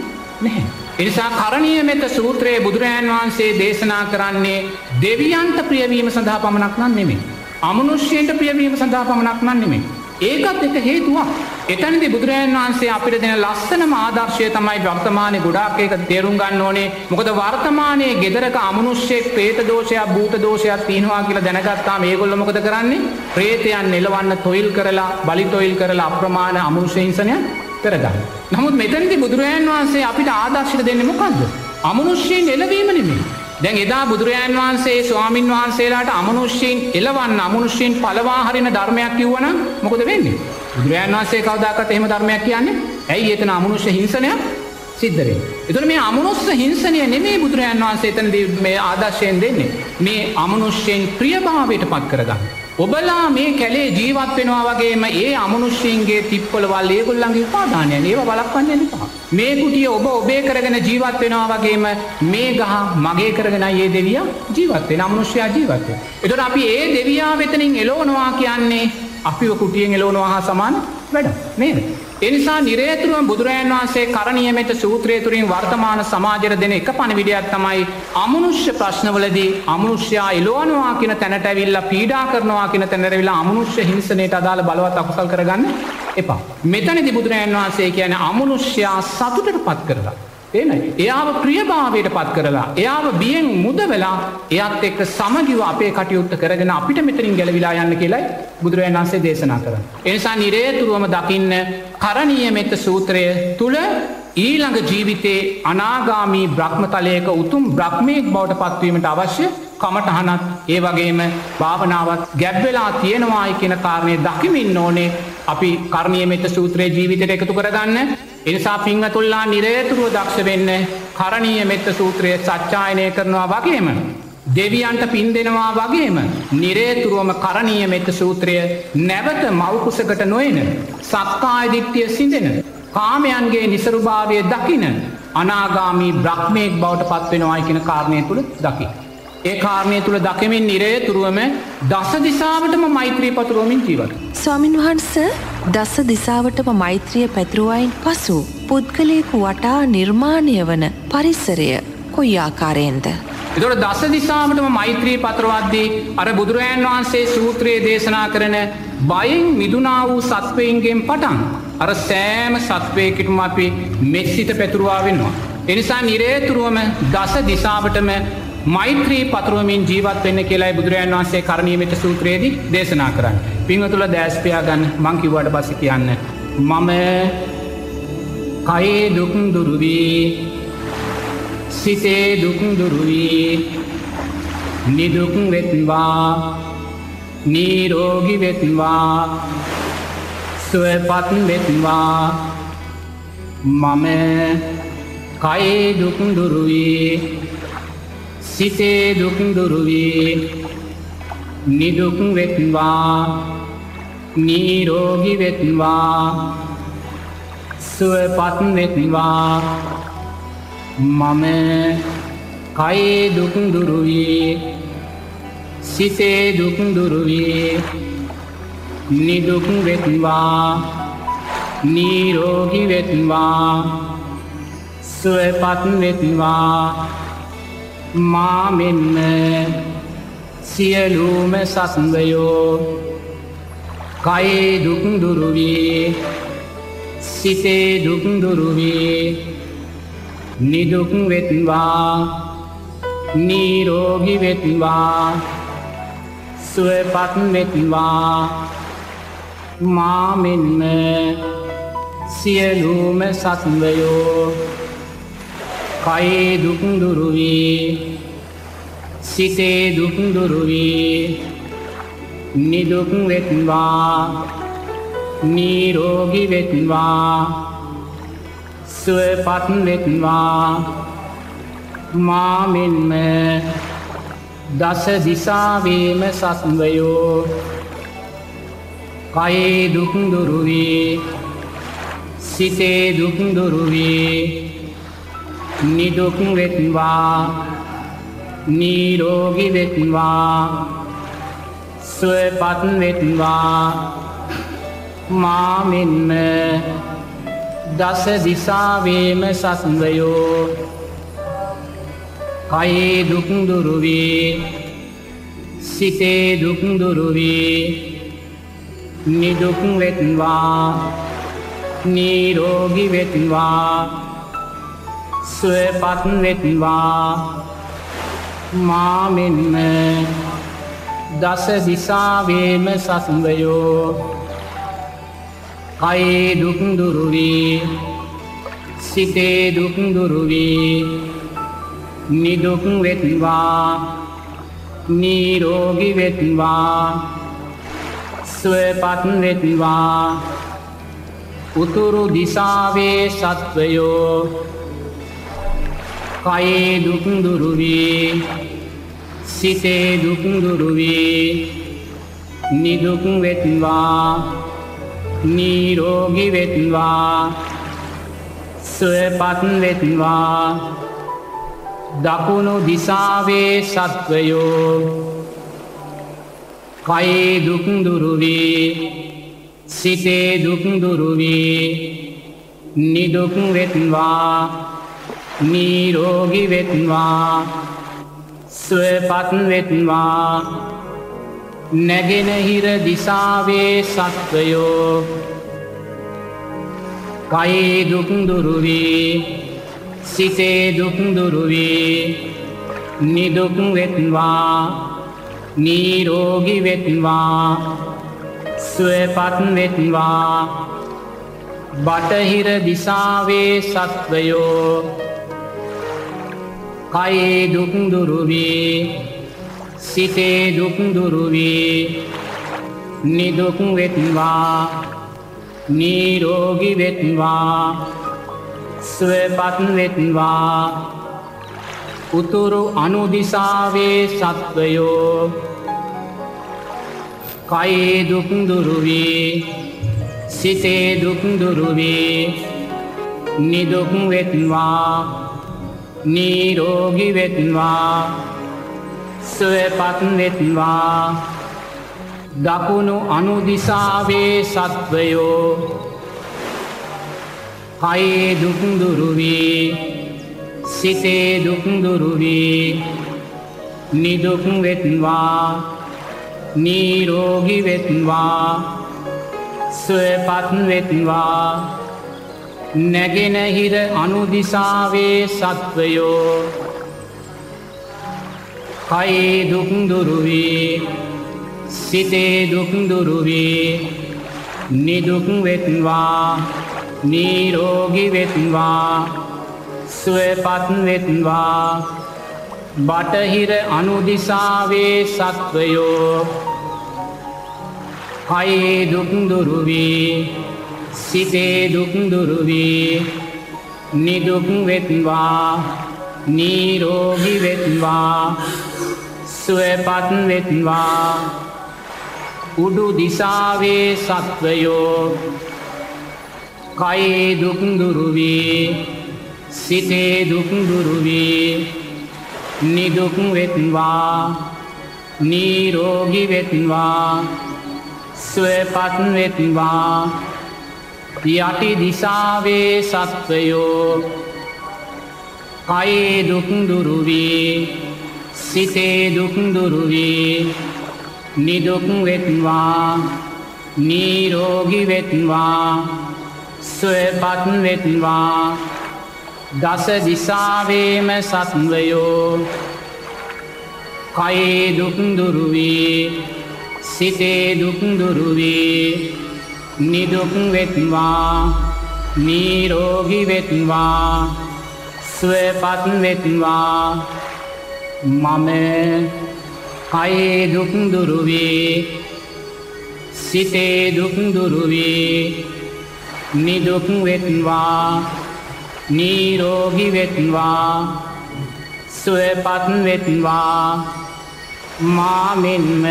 නැහැ. එනිසා කරණීය මෙත සූත්‍රයේ බුදුරජාන් වහන්සේ දේශනා කරන්නේ දෙවියන්ට ප්‍රියවීම සඳහා පමණක් නම් නෙමෙයි. අමනුෂ්‍යයන්ට ප්‍රියවීම සඳහා පමණක් නම් නෙමෙයි. ඒකත් එක හේතුවක්. එතනදී බුදුරජාන් වහන්සේ අපිට දෙන ලස්සනම ආදර්ශය තමයි වර්තමානයේ ගොඩාක් එක තේරුම් ගන්න ඕනේ. මොකද වර්තමානයේ gedaraක අමනුෂ්‍යෙක් പ്രേත දෝෂයක් භූත දෝෂයක් තියෙනවා කියලා දැනගත්තාම මේගොල්ලෝ මොකද කරන්නේ? പ്രേතයන් නෙලවන්න තොইল කරලා බලි තොইল කරලා අප්‍රමාණ අමනුෂ්‍ය හිංසනය කරගන්න. නමුත් මෙතැනති බුදුරජාන් වහන්සේ අපිට ආදර්ශික දෙන්න මොකක්ද. අමනුෂ්‍යයෙන් එලවීම නෙමේ. දැන් එදා බුදුරජාන් වහන්සේ ස්වාමින් වහන්සේලාට අමනුෂ්‍යයෙන් එලවන්න අමනුෂ්‍යයෙන් පලවාහරින ධර්මයක් කිව්වන මොකද වෙන්නේ. බුදුරජාන් වහන්සේ කවදාකට එහෙම ධර්මයක් කියන්නේ ඇයි එතන අමනුෂ්‍ය හිංසනයක් සිද්ධරේ. එතුර මේ අමනුස්ස හිංසනය නෙමේ බුදුරජාන් වහන්සේ එතනදී මේ ආදර්ශයෙන් දෙන්නේ. මේ අමනුෂ්‍යයෙන් ප්‍රියභාවයට පත් කරගන්න. ඔබලා මේ කැලේ ජීවත් වෙනවා වගේම ඒ අමනුෂ්‍යයන්ගේ තිප්පොළවල් ඒගොල්ලන්ගේ උපාදානයන් ඒව බලක්වන්න එපා. මේ කුටිය ඔබ ඔබේ කරගෙන ජීවත් වෙනවා වගේම මේ ගහ මගේ කරගෙන ඒ දෙවිය ජීවත් වෙන අමනුෂ්‍යයා ජීවත් වෙන. එතකොට අපි ඒ දෙවියා වෙතනින් එළවනවා කියන්නේ අපිව කුටියෙන් එළවනවා හා සමාන වැඩ නේද? එනිසා නිරේතුරුවම බුදුරජාන් වහන්සේ කරණීයමෙත සූත්‍රය තුරින් වර්තමාන සමාජයට දෙන එක පණවිඩයක් තමයි අමනුෂ්‍ය ප්‍රශ්නවලදී අමනුෂ්‍යයා එලෝනවා කියන තැනට ඇවිල්ලා පීඩා කරනවා කියන තැනරවිලා අමනුෂ්‍ය හිංසනයට අදාළ බලවත් අකුසල් කරගන්න එපා. මෙතනදි බුදුරජාන් වහන්සේ කියන අමනුෂ්‍යයා සතුටට පත් කරලා. එනයි. එයාව ප්‍රියභාවයට පත් කරලා. එයාව බියෙන් මුද වෙලා එයත් එක්ක සමගිව අපේ කටයුත්ත කරගෙන අපිට මෙතරින් ගැලවිලා යන්න කියලයි බුදුරජන් වන්සේ දේශනා කර. එනිසා නිරේතුරුවම දකින්න කරණීය මෙත්ත සූත්‍රය තුළ ඊළඟ ජීවිතේ අනාගාමී බ්‍රහ්මතලයක උතුම් බ්‍රහ්මයක් බවට පත්වීමට අවශ්‍ය කමටහනත් ඒ වගේම භාවනාවත් ගැබ්වෙලා තියෙනවායි කියන කාරණය දකිමින් ඕනේ අපි කරණය මෙත සූත්‍රයේ ජීවිතයට එකතු කරගන්න එනිසා පිංහතුල්ලා නිරේතුරුව දක්ෂ වෙන්න කරණීය මෙත්ත සූත්‍රයේ සච්චායනය කරනවා වගේම. දෙවියන්ට පින් දෙනවා වගේම නිරේතුරුවම කරණීය මෙත්ත සූත්‍රය නැවත මවකුසකට නොයන සක්කායදිට්ටිය සිඳෙන කාමයන්ගේ නිසරුභාවය දකින අනාගාමී බ්‍රහ්මයෙක් බවට පත්වෙනවායි කියෙන කාරණය තුළ දකි. ඒ කාරණය තුළ දකමින් නිරේ තුරුවම දස දිසාාවටම මෛත්‍රී පතුරුවමින් ජීවට. ස්වාමින් වහන්ස දස දිසාවටම මෛත්‍රිය පැතුරුවයින් පසු පුද්ගලයෙකු වටා නිර්මාණය වන පරිස්සරය කොයි ආකාරයෙන්ද. එතොට දස දිසාාවටම මෛත්‍රී පත්‍රවද්දී අර බුදුරජාන් වහන්සේ සූත්‍රයේ දේශනා කරන බයෙන් මිදුනා වූ සත්වයින්ගෙන් පටන්. අර සෑම සත්වයකිටම අපි මෙස්සිත පැතුරවා වෙන්නවා. එනිසා නිරේතුරුවම දස දිසාාවටම මෛත්‍රී පතුරුවමින් ජීවත් වෙන්න කියලායි බුදුරජන් වහන්සේ කරණීමට සූත්‍රයේදී දේශනා කරන්න. පිංහ තුළ දෑස්පයා ගන්න මංකිවට පස කියන්න. මම කයේ දුකුන් දුරුවී සිතේ දුකුන් දුරුවී නිදුකුන් වෙත්වා නීරෝගි වෙත්වා සුවපත් වෙත්වා මම කයේ දුකුන් දුරුවී සිතේ දුක්දුරුවී නිදුක් වෙත්වා නීරෝගි වෙත්වා සුවපත් වෙත්වා. මම කයේ දුක්දුරුවී සිතේ දුක්දුරුවී නිදුක් වෙත්වා නීරෝගි වෙත්වා සුවපත් වෙත්වා. මාමෙන්ම සියලූම සස්වයෝ කයේ දුක්දුරුවී සිතේ දුක්දුරුවී නිදුක් වෙත්වා නීරෝගි වෙත්වා සුවපත් වෙත්වා. මාමෙන්ම සියලූම සස්වයෝ කයේ දුක්දුරුවී සිතේ දුක්දුරුවී නිදුක් වෙත්වා. නීරෝගි වෙත්වා. සුවපත් වෙත්වා. මාමෙන්ම දස දිසාවේම සස්වයෝ කයේ දුක්දුරුවී සිතේ දුක්දුරුවී නිදුක් වෙත්වා. නීරෝගි වෙත්වා. සුවපත් වෙත්වා. මාමෙන්ම දස දිසාවේම සස්වයෝ කයේ දුක්දුරුවී සිතේ දුක්දුරුවී නිදුක් වෙත්වා. නීරෝගි වෙත්වා. සුවපත් වෙත්වා. මාමෙන්ම දස දිසාවේම සසුවයෝ කයේ දුක්දුරුවී සිතේ දුක්දුරුවී නිදුක් වෙත්වා නීරෝගි වෙත්වා. ස්වපත් වෙත්වා. උතුරු දිසාවේ සත්වයෝ. කයේ දුක්දුරුවී සිතේ දුක්දුරුවී නිදුක් වෙත්වා නීරෝගි වෙත්වා ස්වපත් වෙත්වා. දකුණු දිසාවේ සත්වයෝ කයේ දුක්දුරුවී සිතේ දුක්දුරුවී නිදුක් වෙත්වා. නීරෝගි වෙත්වා ස්වපත් වෙත්වා. නැගෙනහිර දිසාවේ සත්වයෝ කයේ දුක්දුරුවී සිතේ දුක්දුරුවී නිදුක් වෙත්වා නීරෝගි වෙත්වා. ස්වපත් වෙත්වා. බටහිර දිසාවේ සත්වයෝ කයේ දුක්දුරුවී සිතේ දුක්දුරුවී නිදුක් වෙත්වා. නීරෝගි වෙත්වා. ස්වපත් වෙත්වා. උතුරු අනුදිසාවේ සත්වයෝ. කයේ දුක්දුරුවී සිතේ දුක්දුරුවී නිදුක් වෙත්වා. නීරෝගි වෙත්වා ස්වපත් වෙත්වා. දකුණු අනුදිසාවේ සත්වයෝ කයේ දුක්දුරුවී සිතේ දුක්දුරුවී නිදුක් වෙත්වා. නීරෝගි වෙත්වා ස්වපත් වෙත්වා. නැගෙනහිර අනුදිසාවේ සත්වයෝ. කයේ දුක්දුරුවී සිතේ දුක්දුරුවී නිදුක් වෙත්වා නීරෝගි වෙත්වා ස්වපත් වෙත්වා. බටහිර අනුදිසාවේ සත්වයෝ. කයේ දුක්දුරුවී සිතේ දුක්දුරුවී නිදුක් වෙත්වා නීරෝගි වෙත්වා ස්වපත් වෙත්වා. උඩු දිසාවේ සත්වයෝ කයේ දුක්දුරුවී සිතේ දුක්දුරුවී නිදුක් වෙත්වා නීරෝගි වෙත්වා ස්වපත් වෙත්වා. යටි දිසාවේ සත්වයෝ. කයේ දුක්දුරුවී සිතේ දුක්දුරුවී නිදුක් වෙත්වා නීරෝගි වෙත්වා ස්වපත් වෙත්වා. දස දිසාවේම සත්වයෝ. කයේ දුක්දුරුවී සිතේ දුක්දුරුවී නිදුක් වෙත්වා නීරෝගි වෙත්වා ස්වපත් වෙත්වා. මම කයේ දුක්දුරුවේ සිතේ දුක්දුරුවේ නිදුක් වෙත්වා නීරෝගි වෙත්වා සුවපත් වෙත්වා. මාමෙන්ම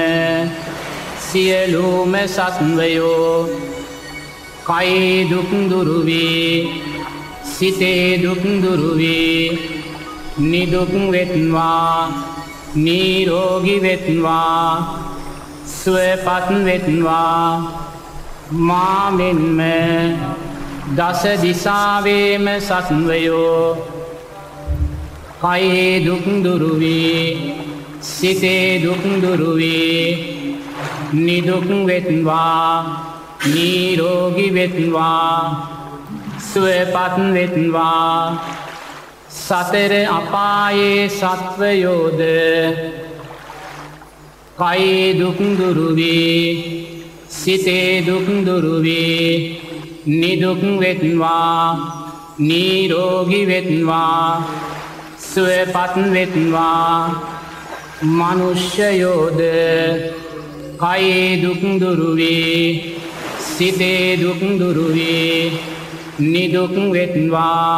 සියලූම සත්වයෝ කයි දුක්දුරුවේ සිතේ දුක්දුරුවේ නිදුක් වෙත්වා නීරෝගි වෙත්වා ස්වපත් වෙත්වා. මාමෙන්ම දස දිසාවේම සත්වයෝ කයේ දුක්දුරුවේ සිතේ දුක්දුරුවේ නිදුක් වෙත්වා නීරෝගි වෙත්වා ස්වපත් වෙත්වා. සතර අපායේ සත්වයෝද කයේ දුක්දුරුවේ සිතේ දුක්දුරුවේ නිදුක් වෙත්වා නීරෝගි වෙත්වා ස්වපත් වෙත්වා. මනුෂ්‍යයෝද කයේ දුක්දුරුවේ සිතේ දුක්දුරුවේ නිදුක් වෙත්වා.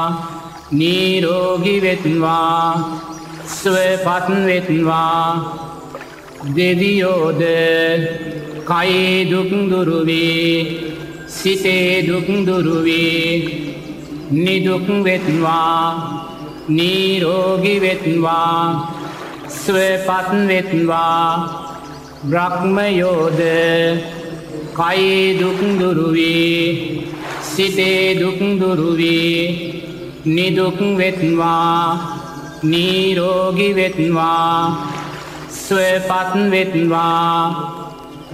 නීරෝගි වෙත්වා. ස්වපත් වෙත්වා. දෙදියෝද කයේ දුක්දුරුවේ සිතේ දුක්දුරුවේ නිදුක් වෙත්වා. නීරෝගි වෙත්වා. ස්වපත් වෙත්වා. බ්‍රහ්මයෝද? කයේ දුක්දුරුවේ සිතේ දුක්දුරුවේ නිදුක් වෙත්වා නීරෝගි වෙත්වා ස්වපත් වෙත්වා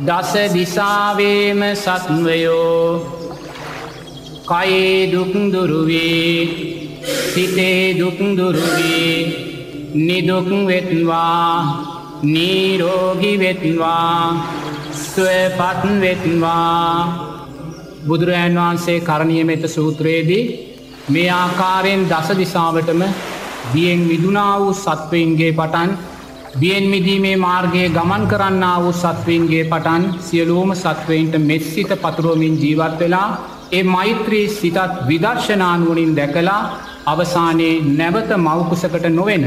දස දිසාවේම සත්වයෝ. කයේ දුක්දුරුවේ සිතේ දුක්දුරුවේ නිදුක් වෙත්වා නීරෝගි වෙත්වා ස්වපත් වෙත්වා. බුදුරජාන් වහන්සේ කරණය මෙත සූත්‍රයේදී මේ ආකාරයෙන් දස දිසාවටම දියෙන් විදුනා වූ සත්වයින්ගේ පටන් බියෙන් මිදීමේ මාර්ගයේ ගමන් කරන්න වූ සත්වයින්ගේ පටන් සියලූම සත්වයින්ට මෙස්සිත පතුරුවමින් ජීවත් වෙලා ඒ මෛත්‍රී සිතත් විදර්ශනානුවනින් දැකලා අවසානයේ නැවත මවකුසකට නොවෙන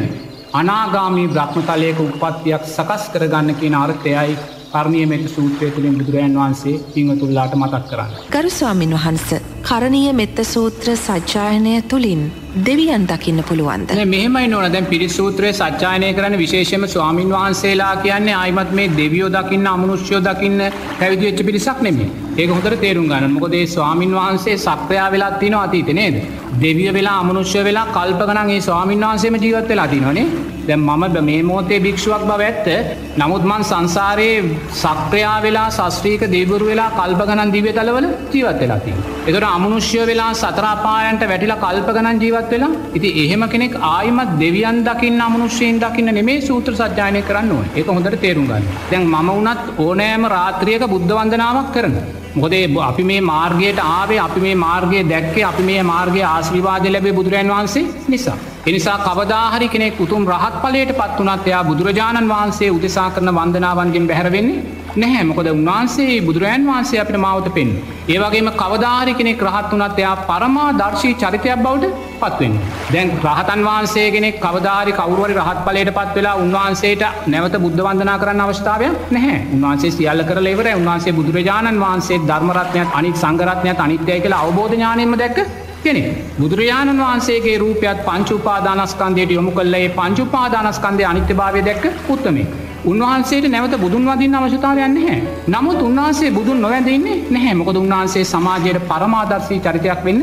අනාගාමී බ්‍රහ්මතලයක උපත්තියක් සකස් කරගන්න කියෙන අර්ථයයි කර්ණය මෙත සූත්‍රය තුළින් බුදුරජන් වහන්සේ පිංහතුල්ලාට මතක් කරන්න. ගරු ස්වාමින් වහන්ස කරණීය මෙත්ත සූත්‍ර සජ්ජායනය තුළින් දෙවියන් දකින්න පුළුවන්ද. මෙහමයි නොන දැන් පිරිසූත්‍රය සච්චායනය කරන විශේෂම ස්වාමින් වහන්සේලා කියන්නේ අයිමත් මේ දෙවියෝ දකින්න අමනුෂ්‍යෝ දකින්න පැවිදිවෙච්ච පිරිසක් නෙමේ ඒක හොඳට තේරුම් ගන්න මොකදේ ස්වාමින් වහන්සේ සක්‍රයා වෙලා තින අතීත නේද. දෙවිය වෙලා අමනුෂ්‍ය වෙලා කල්ප ගනන් ඒ ස්වාමින් වහන්සේම ජීවත් වෙලා තිනවනේ දැ මම මේ මෝතේ භික්ෂුවක් බව ඇත්ත නමුත්මන් සංසාරයේ සක්‍රයා වෙලා සස්ත්‍රීක දේවරු වෙලා කල්ප ගණන් දිව තලවල ජීවත් වෙලාති. එතොට අමනුෂ්‍ය වෙලා සතරාපායන්ට වැටිලා කල්ප ගණන් ජීවත් වෙලා ඉති එහෙම කෙනෙක් ආයමත් දෙවියන් දකින්න අමනුෂ්‍යයෙන් දකින්න නෙමේ සූත්‍ර සජ්‍යානය කරන්න ඕන එක හොඳට තේරුම් ගන්න දැන් මම වනත් ඕනෑම රාත්‍රියක බුද්ධ වන්දනාවක් කරන. මොකදේ අපි මේ මාර්ගයට ආවේ අපි මේ මාර්ගය දැක්කේ අපි මේ මාර්ගය ආශිවාද ලැබේ බුදුරන් වහන්සේ නිසා. එනිසා කවදාහරි කෙනෙක් උතුම් රහත් පලට පත් වනත් එයා බුදුරජාණන් වහන්සේ උදෙසා කරන වන්දනාවන්ගෙන් බැහරවෙන්නේ නැහැ මොකද උන්වහන්සේ බුදුරජන් වහන්සේ අපිට මාවත පෙන්. ඒවගේම කවදාරි කෙනෙක් රහත් වනත් එයා පරමා දර්ශී චරිතයක් බවට පත්වෙන්. දැන් රහතන් වහන්සේ කෙනෙක් කවදාරි කවරුවරි රහත් පලට පත් වෙලා උන්වහන්සේට නැවත බුද්ධ වන්දනා කරන්න අවස්ථාවයක් නැහැ උන්වහන්සේ සියල්ල කර ලෙවර උන්වහන්සේ බුදුරජාණන් වහන්සේ ධර්මරත්නයක් අනිත් සංගරත්නයක් අනිත්‍යය කියලා අවබෝධ ඥානයම දැක්ක කෙනෙ බුදුරජාණන් වහන්සේගේ රූපයත් පංචුපාදානස්කන්දයට යොමු කල්ලේ පංචුපාදානස්කන්දය අනිත්‍ය භාවය දැක්ක උත්තමේ. උන්වහන්සේට නැවත බුදුන් වදින්න අවශ්‍යතාවයන්න හැ. නමුත් උන්වහන්සේ බුදුන් නොවැදන්නේ නැහැ මොකද උන්වහන්සේ සමාජයට පරමාදර්ශී චරිතයක් වෙන්න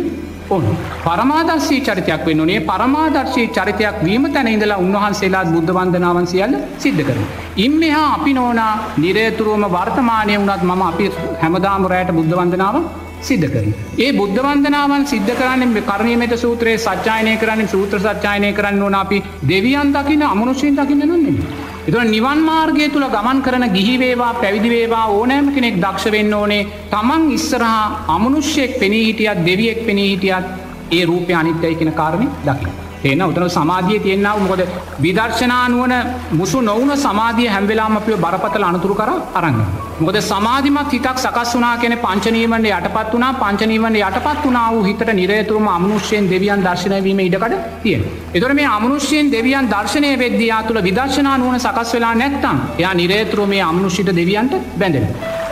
ඕන. පරමාදර්ශී චරිතයක් වෙන්න නේ පරමාදර්ශී චරිතයක් වීම තැන ඉඳලා උන්වහන්සේලාත් බුද්ධ වන්දනාවන් සියල්ල සිද්ධ කර. ඉම් මෙහා අපි නෝනා නිරේතුරුවම වර්තමානය වුණත් මම අපි හැමදාමරයට බුද්ධ වන්දනාව සිද්ධ කරන. ඒ බුද්ධ වන්දනාවන් සිද්ධ කරන්න කරණීමට සූත්‍රයේ සච්චායනය කරන්න සූත්‍ර සච්චායනය කරන්න ඕන අපි දෙවියන් දකින්න අමනුෂයෙන් දකින්න නොන්නෙම. එතුව නිවන් මාර්ගය තුළ ගමන් කරන ගිහිවේවා පැවිදිවේවා ඕනෑම කෙනෙක් දක්ෂ වෙන්න ඕනේ තමන් ඉස්සරහා අමනුෂ්‍යයෙක් පෙනී හිටියත් දෙවියෙක් පෙනී හිටියත් ඒ රූපය අනිත්‍යයි කෙන කාරණය දකි. එන උතන සමාධිය තියෙන්නාව මොකද විදර්ශනානුවන මුසු නොවන සමාධිය හැම්වෙලාම අපිය බරපතල අනතුරු කර අරන්න. මොකද සමාධිමත් හිතක් සකස් වනා කියන පංචනීවන්ට යටපත් වනා පංචනීවන්ට යටපත් වනා වූ හිතට නිරේතුරම අමනුෂ්‍යයෙන් දෙවියන් දර්ශනවීම ඉඩකඩ තියෙන. එතොර මේ අමනුෂ්‍යයෙන් දෙවියන් දර්ශනය වෙද්දයා තුළ විදර්ශනා නුවන සකස් වෙලා නැත්තම් එයා නිරේතුර මේ අමනුෂ්‍යිට දෙවියන්ට බැඳෙන.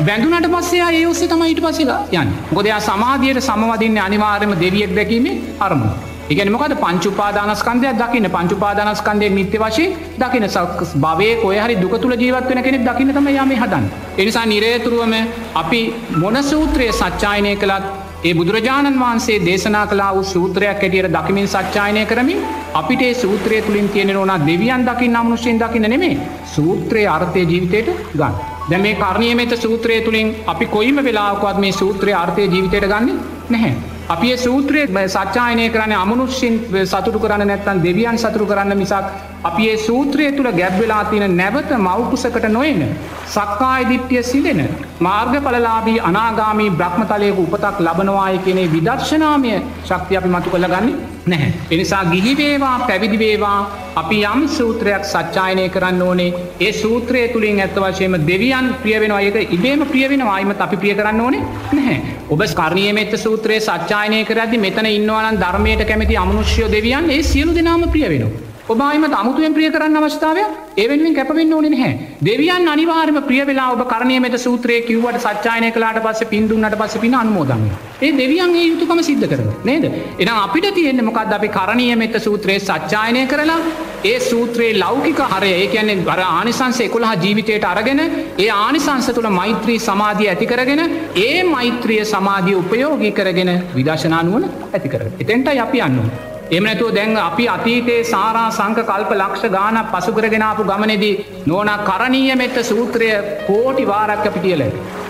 බැඳුනට පස්සේ ඒ ඔස්සේ තමයිට පසිලා යන් ගොදයා සමාධියයට සමවදින්න අනිවාර්යම දෙවියෙක් දැකීමේ අරමුණ. ඉගෙනමකද පංචුපාදානස්කන්දයක් දකින්න පංචුපාදානස්කන්දය නිත්‍ය වශය දකින සක්ස් භවය කොයහරි දුක තුළ ජීවත්වන කෙනෙක් දකින්න තම යම හදන්. එනිසා නිරේතුරුවම අපි මොන සූත්‍රය සච්චායනය කළත් ඒ බුදුරජාණන් වහන්සේ දේශනා කලා වූ සූත්‍රයක් ඇටියට දකිමින් සච්චායනය කරමින් අපිට සූත්‍රය තුළින් තියෙන ඕන දෙවියන් දකින්න අමනුෂයෙන් දකින්න නෙමේ සූත්‍රයේ අර්ථය ජීවිතයට ගන්න. දැ මේ කරණයමත සූත්‍රය තුළින් අපි කොයිම වෙලාවකවත් මේ සූත්‍රය අර්ථය ජීවිතයට ගන්න නැහැ. අපි සූත්‍රයේ සච්චායනය කරන්න අමනුෂ්‍යින් සතුරු කරන්න නැත්තන් දෙවියන් සතුරු කරන්න මිසක් අපි ඒ සූත්‍රය තුළ ගැබ්වෙලා තියෙන නැවත මවකුසකට නොයන සක්කාය දිට්්‍යය සිදෙන මාර්ගඵලලාබී අනාගාමී බ්‍රහ්මතලයක උපතක් ලබනවාය කෙනෙ විදර්ශනාමය ශක්තිය අපි මතු කළ ගන්නේ නැහැ. එනිසා ගිහිවේවා පැවිදිවේවා අපි යම් සූත්‍රයක් සච්චායනය කරන්න ඕනේ ඒ සූත්‍රය තුළින් ඇත්ත වශයම දෙවියන් ප්‍රියවෙනවා ඒක ඉබේම ප්‍රියවෙන වායිමත් අපි ප්‍රිය කරන්න ඕනේ නැහැ. ඔබ ස්කරණයමෙත්ත සූත්‍රයේ සච්චායනය කරදි මෙතන ඉන්නවනන් ධර්මයට කැමති අමනුෂ්‍යෝ දෙවියන් ඒ සියලු දෙනාම ප්‍රියවෙනවා. ඔබයිම අමුතුවෙන් ප්‍රිය කරන්න අවස්ථාවය ඒවෙනුවෙන් කැපවෙන්න ඕනෙ නැහැ. දෙවියන් අනිවාර්ම ප්‍රිය වෙලා ඔබ කරණය මෙත සූත්‍රයේ කිව්වට සච්චායනය කලාට පස්ස පින්දුන්නට පස්ස පින අනුමෝදන්න ඒ දෙවියන්ගේ යුතුකම සිද්ධ කරන නේද? එනම් අපිට තියෙන්නේ මොකක්ද අපි කරණය මෙත සූත්‍රයේ සච්චායනය කරලා ඒ සූත්‍රයේ ලෞකික හරය ඒ කියන්නේ බර ආනිසංස එකොළහ ජීවිතයට අරගෙන ඒ ආනිසංස තුළ මෛත්‍රී සමාධිය ඇති කරගෙන ඒ මෛත්‍රිය සමාධිය උපයෝගී කරගෙන විදශනානුවන ඇති කර එතෙන්ට අපි අන්නුව එමනැතුව දැන් අපි අතීතයේ සාරා සංක කල්ප ලක්ෂ ගානක් පසුකරගෙනාපු ගමනෙදී නෝන කරණීය මෙත්ත සූත්‍රය කෝටි වාරක්ක පිටියල.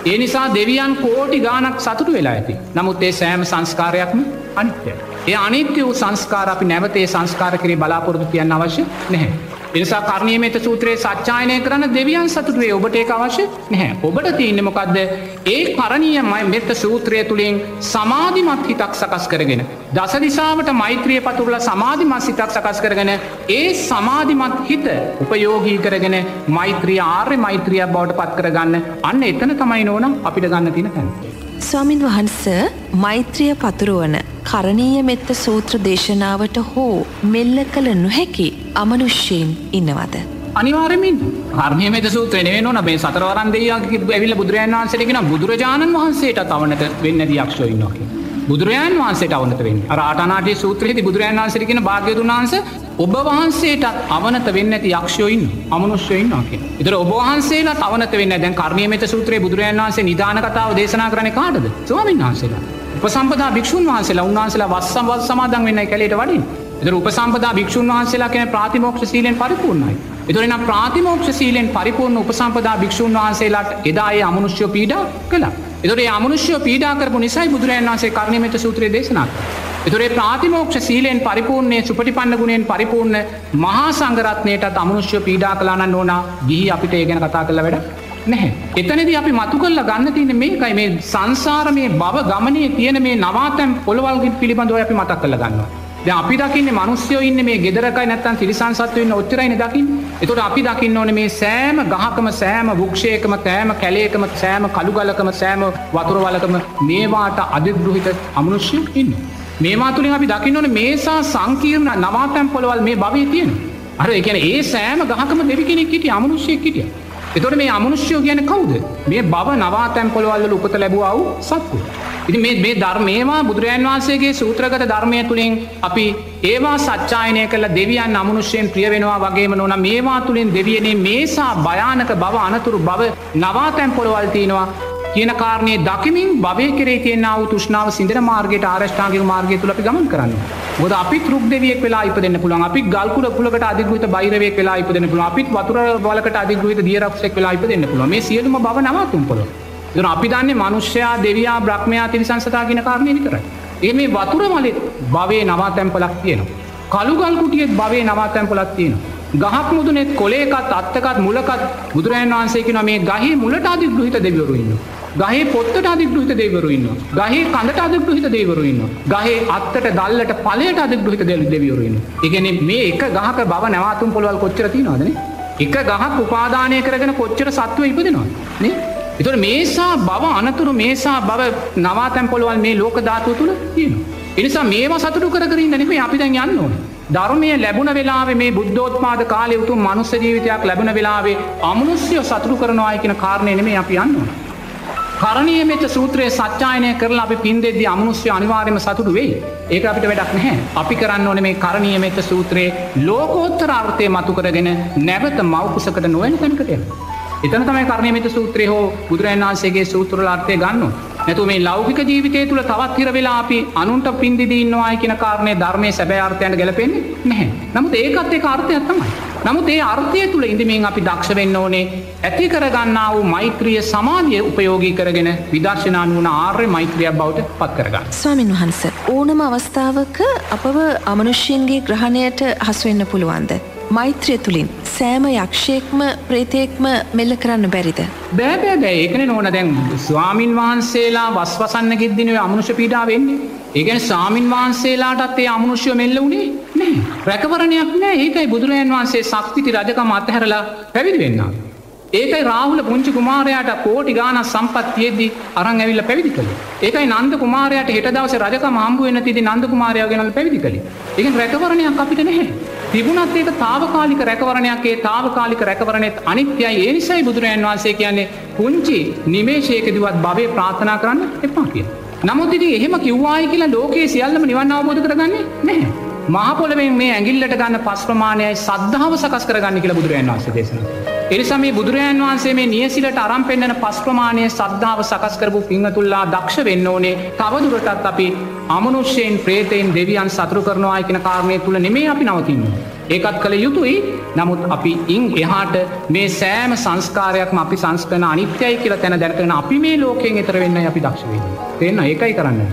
ඒ නිසා දෙවියන් කෝටි ගානක් සතුටු වෙලා ඇති. නමුත් ඒ සෑම සංස්කාරයක්ම අනිත්‍ය. ඒ අනිත්‍ය වූ සංස්කාර අපි නැවතේ සංස්කාර කරේ බලාපොරොතු තියන්න අවශ්‍ය නැහැ. එනිසා කරණීමත සූත්‍රයේ සච්චායනය කරන්න දෙවියන් සතුටුවේ ඔබට ඒ අවශ්‍ය නැහැ. ඔබට තියන්න මොකක්ද ඒ කරණීයමයි මෙත්ත සූත්‍රය තුළින් සමාධිමත් හිතක් සකස් කරගෙන. දසදිසාාවට මෛත්‍රිය පතුරල සමාධිමත් සිතක් සකස් කරගෙන ඒ සමාධිමත් හිත උපයෝගී කරගෙන මෛත්‍රිය ආර්ය මෛත්‍රිය බවට පත් කරගන්න අන්න එතන තමයි නෝනම් අපිට ගන්න තින තැන්. ස්වාමින් වහන්ස මෛත්‍රිය පතුරුවන කරණීය මෙත්ත සූත්‍ර දේශනාවට හෝ මෙල්ල කළ නොහැකි අමනුෂ්‍යයෙන් ඉන්නවද. අනිවාරමින් හර්මයමත සූත්‍රනය නොන මේ සතරවරන්දේයාගේ ඇවිල්ල බුදුරජාන් වන්සේටෙන බුදුරජාණන් වහන්සේට තවනට වෙන්න දක්ෂෝයින්නකි. බුදුරජාන් වන්සේට අවනත වෙන් රාටනාටේ සූත්‍රයේති බුදුරජාන් වන්සේකෙන භාග්‍යතුන් වහන්ස ඔබ වහන්සේටත් අවනත වෙන්න ඇති යක්ෂයෝයින් අමනුෂ්‍යයින් ගේ ඉතර ඔබහන්සේලා අවනත වෙන්න දැන් කර්ණයමත සූත්‍රයේ බුදුරජාන් වන්සේ නිධාන කතාව දේශනා කරන කාටද? ස්වාමීන් වහන්සේලා. උපසම්පදා භික්ෂූන් වහන්සේලා උන්වහන්සේලා වස්සම් සමාදන් වෙන්න කැලේට වඩින් එතර උපසම්පදා භික්ෂූන් වහන්සේලා කෙන ප්‍රාතිමෝක්ෂ සීලෙන් පරිපූර්ණයි. එතුරෙන ප්‍රාතිමෝක්ෂ සීලෙන් පරිපූර්ණ උපසම්පදා භික්ෂූන් වහන්සේලාට එදායේ අමනුෂ්‍යෝ පීඩා කළා එතොට අමනුෂ්‍යෝ පීඩාකරපු නිසයි බුදුරජන් වන්සේ කරණමත සූත්‍රය දේශනා. එතුරේ ප්‍රාතිමෝක්ෂ සීලෙන් පරිපූර්ණය සුපටිපන්න ගුණයෙන් පරිපූර්ණ මහා සංගරත්නයට අමනුෂ්‍ය පීඩා කලාන්න ඕනා ගිහි අපිට ඒ ගැන කතා කළ වැඩ නැහැ. එතනද අපි මතු කල්ල ගන්න තියන මේකයි මේ සංසාරමය බව ගමනේ තියෙන මේ නවාතැම් පොළවල්ගින් පිළිබඳව අපි මතක් කළ ගන්නවා. ද අපි දකින්න මනුස්්‍යයෝ ඉන්න මේ ගෙදරකයි නැත්තන් තිරිසංසත්වන්න ඔච්චරයින දකිින් එතුට අපි දකින්න ඕන මේ සෑම ගහකම සෑම වක්ෂයකම තෑම කැලේකම සෑම කළුගලකම සෑම වතුරවලකම මේවාට අධිගෘහිත අමනුෂ්‍යයක් ඉන්න. මේවා තුළින් අපි දකින්න ඕන මේසා සංකීර්ණ නවාතැම් පොළවල් මේ භවී තියෙන. අර එකන ඒ සෑම ගහකම දෙවි කෙනෙක් හිටිය අමනුෂ්‍යයක් හිටිය. එතොට මේ අමනුෂ්‍යයෝ කියන කවුද මේ බව නවාතැම් පොළවල්ල උපත ලැබවාව සත්කු. ඉති මේ ධර්මේවා බුදුරජන් වහන්සේගේ සූත්‍රගත ධර්මය තුළින් අපි ඒවා සච්චායනය කළ දෙවියන් අමනුෂ්‍යයෙන් ප්‍රිය වෙනවා වගේම නොන මේවා තුළින් දෙවියනේ මේසා භයානක බව අනතුරු බව නවාතැම් පොළවල් තියෙනවා කියන කාරණය දකිමින් භවය කරේ තියෙනාව තුෂ්නාව සිදර මාර්ගයට ආරෂ්ඨාගක මාර්ගය තුළ අපි ගමන් කරන්න ගොද අපි රුක් දෙවියෙක් වෙලා ඉපදන්න පුළන් අපි ගල්කුල පුලකට අධිගත බයිරවෙක් වෙලා ඉපදන්න පුළ අපිත් වතුර බලකට අධිගත දියරක්ෂෙක් වෙලා ඉපදන්න පුළ මේ සියලුම බව නවතුම් පොළ දන අපි දන්නේ මනුෂ්‍යයා දෙවයා බ්‍රහ්මයා තිරිසංසතාගෙන කාරණය නිකරයි ඒ මේ වතුර මලෙත් භවේ නවා තැම්පලක් තියෙනවා කළුගල්කුටියත් භවේ නවා තැම්පලක් තියෙනවා. ගහක් මුදුනෙත් කොලේකත් අත්තකත් මුලකත් බුදුරජන් වහන්සේකන මේ ගහහි මුලට අධි ගෘහිත දෙවරුන්න. ගහේ පොත්තට අධිග්‍රහිත දෙවරු ඉන්න. ගහේ කඳට අධිග්‍රහිත දෙවරු ඉන්න. ගහේ අත්තට දල්ලට පලයට අධිග්‍රහිත දෙල් දෙවියවරු ඉන්න. ඉගෙන මේ එක ගහක බව නැවාතුම් පොළවල් කොච්චර තියනවාදන. එක ගහක් උපාදානය කරගෙන කොච්චර සත්ව ඉපදෙනවා. නේ එතුට මේසා බව අනතුරු මේසා බව නවාතැම් පොළවල් මේ ලෝක ධාතුව තුළ තියෙනවා. එනිසා මේවා සතුටු කරන්න නෙමේ අපි දැන් යන්න ඕන. ධර්මය ලැබුණ වෙලාවේ මේ බුද්ධෝත්පාද කාලය උතුම් මනුස්ස ජීවිතයක් ලැබුණ වෙලාවේ අමනුස්්‍යය සතුරු කරනවාය කියන කාරණය නෙමේ අපි යන්න ඕන. කරණය මෙත සූත්‍රයේ සච්චායනය කරලා අපි පින්දෙද්දි අමනුස්්‍ය අනිවාර්යම සතුටු වෙයි ඒක අපිට වැඩක් නැහැ අපි කරන්න ඕන මේ කරණය මෙත සූත්‍රයේ ලෝකෝත්තර අර්ථය මතු කරගෙන නැවත මවකුසකට නොවන තැනකටය. එතන තමයි කරණය මෙත සූත්‍රය හෝ බුදුරන් වන්සේගේ සූත්‍රලාර්ථය ගන්නවා. නැතු මේ ලෞකික ජීවිතය තුළ තවත් හිර වෙලා අපි අනුන්ට පින්දිදීන්නවායි කියන කාරණය ධර්මය සැබෑර්ථයන්ට ගැලපෙන්නේ නැහැ. නමුත් ඒකත් ඒ අර්ථයක් තමයි. නමුත් ඒ අර්ථය තුළ ඉඳමින් අපි දක්ෂ වෙන්න ඕනේ ඇති කරගන්නා වූ මෛත්‍රිය සමාධිය උපයෝගී කරගෙන විදර්ශනානුවන ආර්ය මෛත්‍රියක් බවට පත් කරගන්න. ස්වාමින් වහන්ස ඕනම අවස්ථාවක අපව අමනුෂ්‍යන්ගේ ග්‍රහණයට හසුවෙන්න පුළුවන්ද. මෛත්‍රිය තුළින් සෑම යක්ෂයෙක්ම ප්‍රේතයෙක්ම මෙල්ල කරන්න බැරිද. බෑබෑ බෑ ඒකන නොන දැන් ස්වාමින් වහන්සේලා වස් වසන්න ගෙද්දිනව අමනුෂ පීඩා වෙන්නේ. ඒගැන සාමීන් වහන්සේලාටත් ඒ අමනුෂ්‍යය මෙල්ල වුණේ නෑ රැකවරණයක් නෑ ඒකයි බුදුරජන් වහන්සේ සක්තිති රජකම අත්හැරලා පැවිදි වෙන්න. ඒකයි රාහුල පුංචි කුමාරයාට කෝටි ගාන සම්පත්තියෙද්දි අරං ඇවිල්ල පැවිදි කළ. ඒකයි නන්ද කුමාරයට හෙට දවස රජක මම්බුවෙන තිදි නන්ද කුමාරයාගෙනල් පැවිදි කළේ. ඒකෙන් රැකවරණයක් අපිට නැහැ. තිබුණත් ඒක තාවකාලික රැකවරණයක්ේ තාවකාලික රැකවරණයත් අනිත්‍යයි ඒ නිසයි බුදුරජන් වන්සේ කියන්නේ පුංචි නිමේශයකදවත් භවය ප්‍රාථනා කරන්න එපා කිය. නමුත් ඉතින් එහෙම කිව්වායි කියලා ලෝකයේ සියල්ලම නිවන් අවබෝධ කරගන්නේ නැහැ. මහපොළවෙන් මේ ඇගිල්ලට ගන්න පස් ප්‍රමාණයයි සද්ධාව සකස් කරගන්න කියලා බුදුරජන් වන්සේ දේශන. එනිසා මේ බුදුරජන් වහන්සේ මේ නියසිලට අරම් පෙන්න්නන පස් ප්‍රමාණය සද්ධාව සකස් කරපු පිංහතුල්ලා දක්ෂ වෙන්න ඕනේ තවදුරටත් අපි අමනුෂ්‍යයෙන් ප්‍රේතයෙන් දෙවියන් සතුරු කරනවාය කියෙන කාරණය තුළ නෙමේ අපි නවතින්න. ඒකත් කළ යුතුයි නමුත් අපි ඉං එහාට මේ සෑම සංස්කාරයක්ම අපි සංස්කන අනිත්‍යයි කියල තැන දැනකන අපි මේ ලෝකෙන් එතර වෙන්න අපි දක්ෂ වෙන්න. එන්න ඒකයි කරන්න.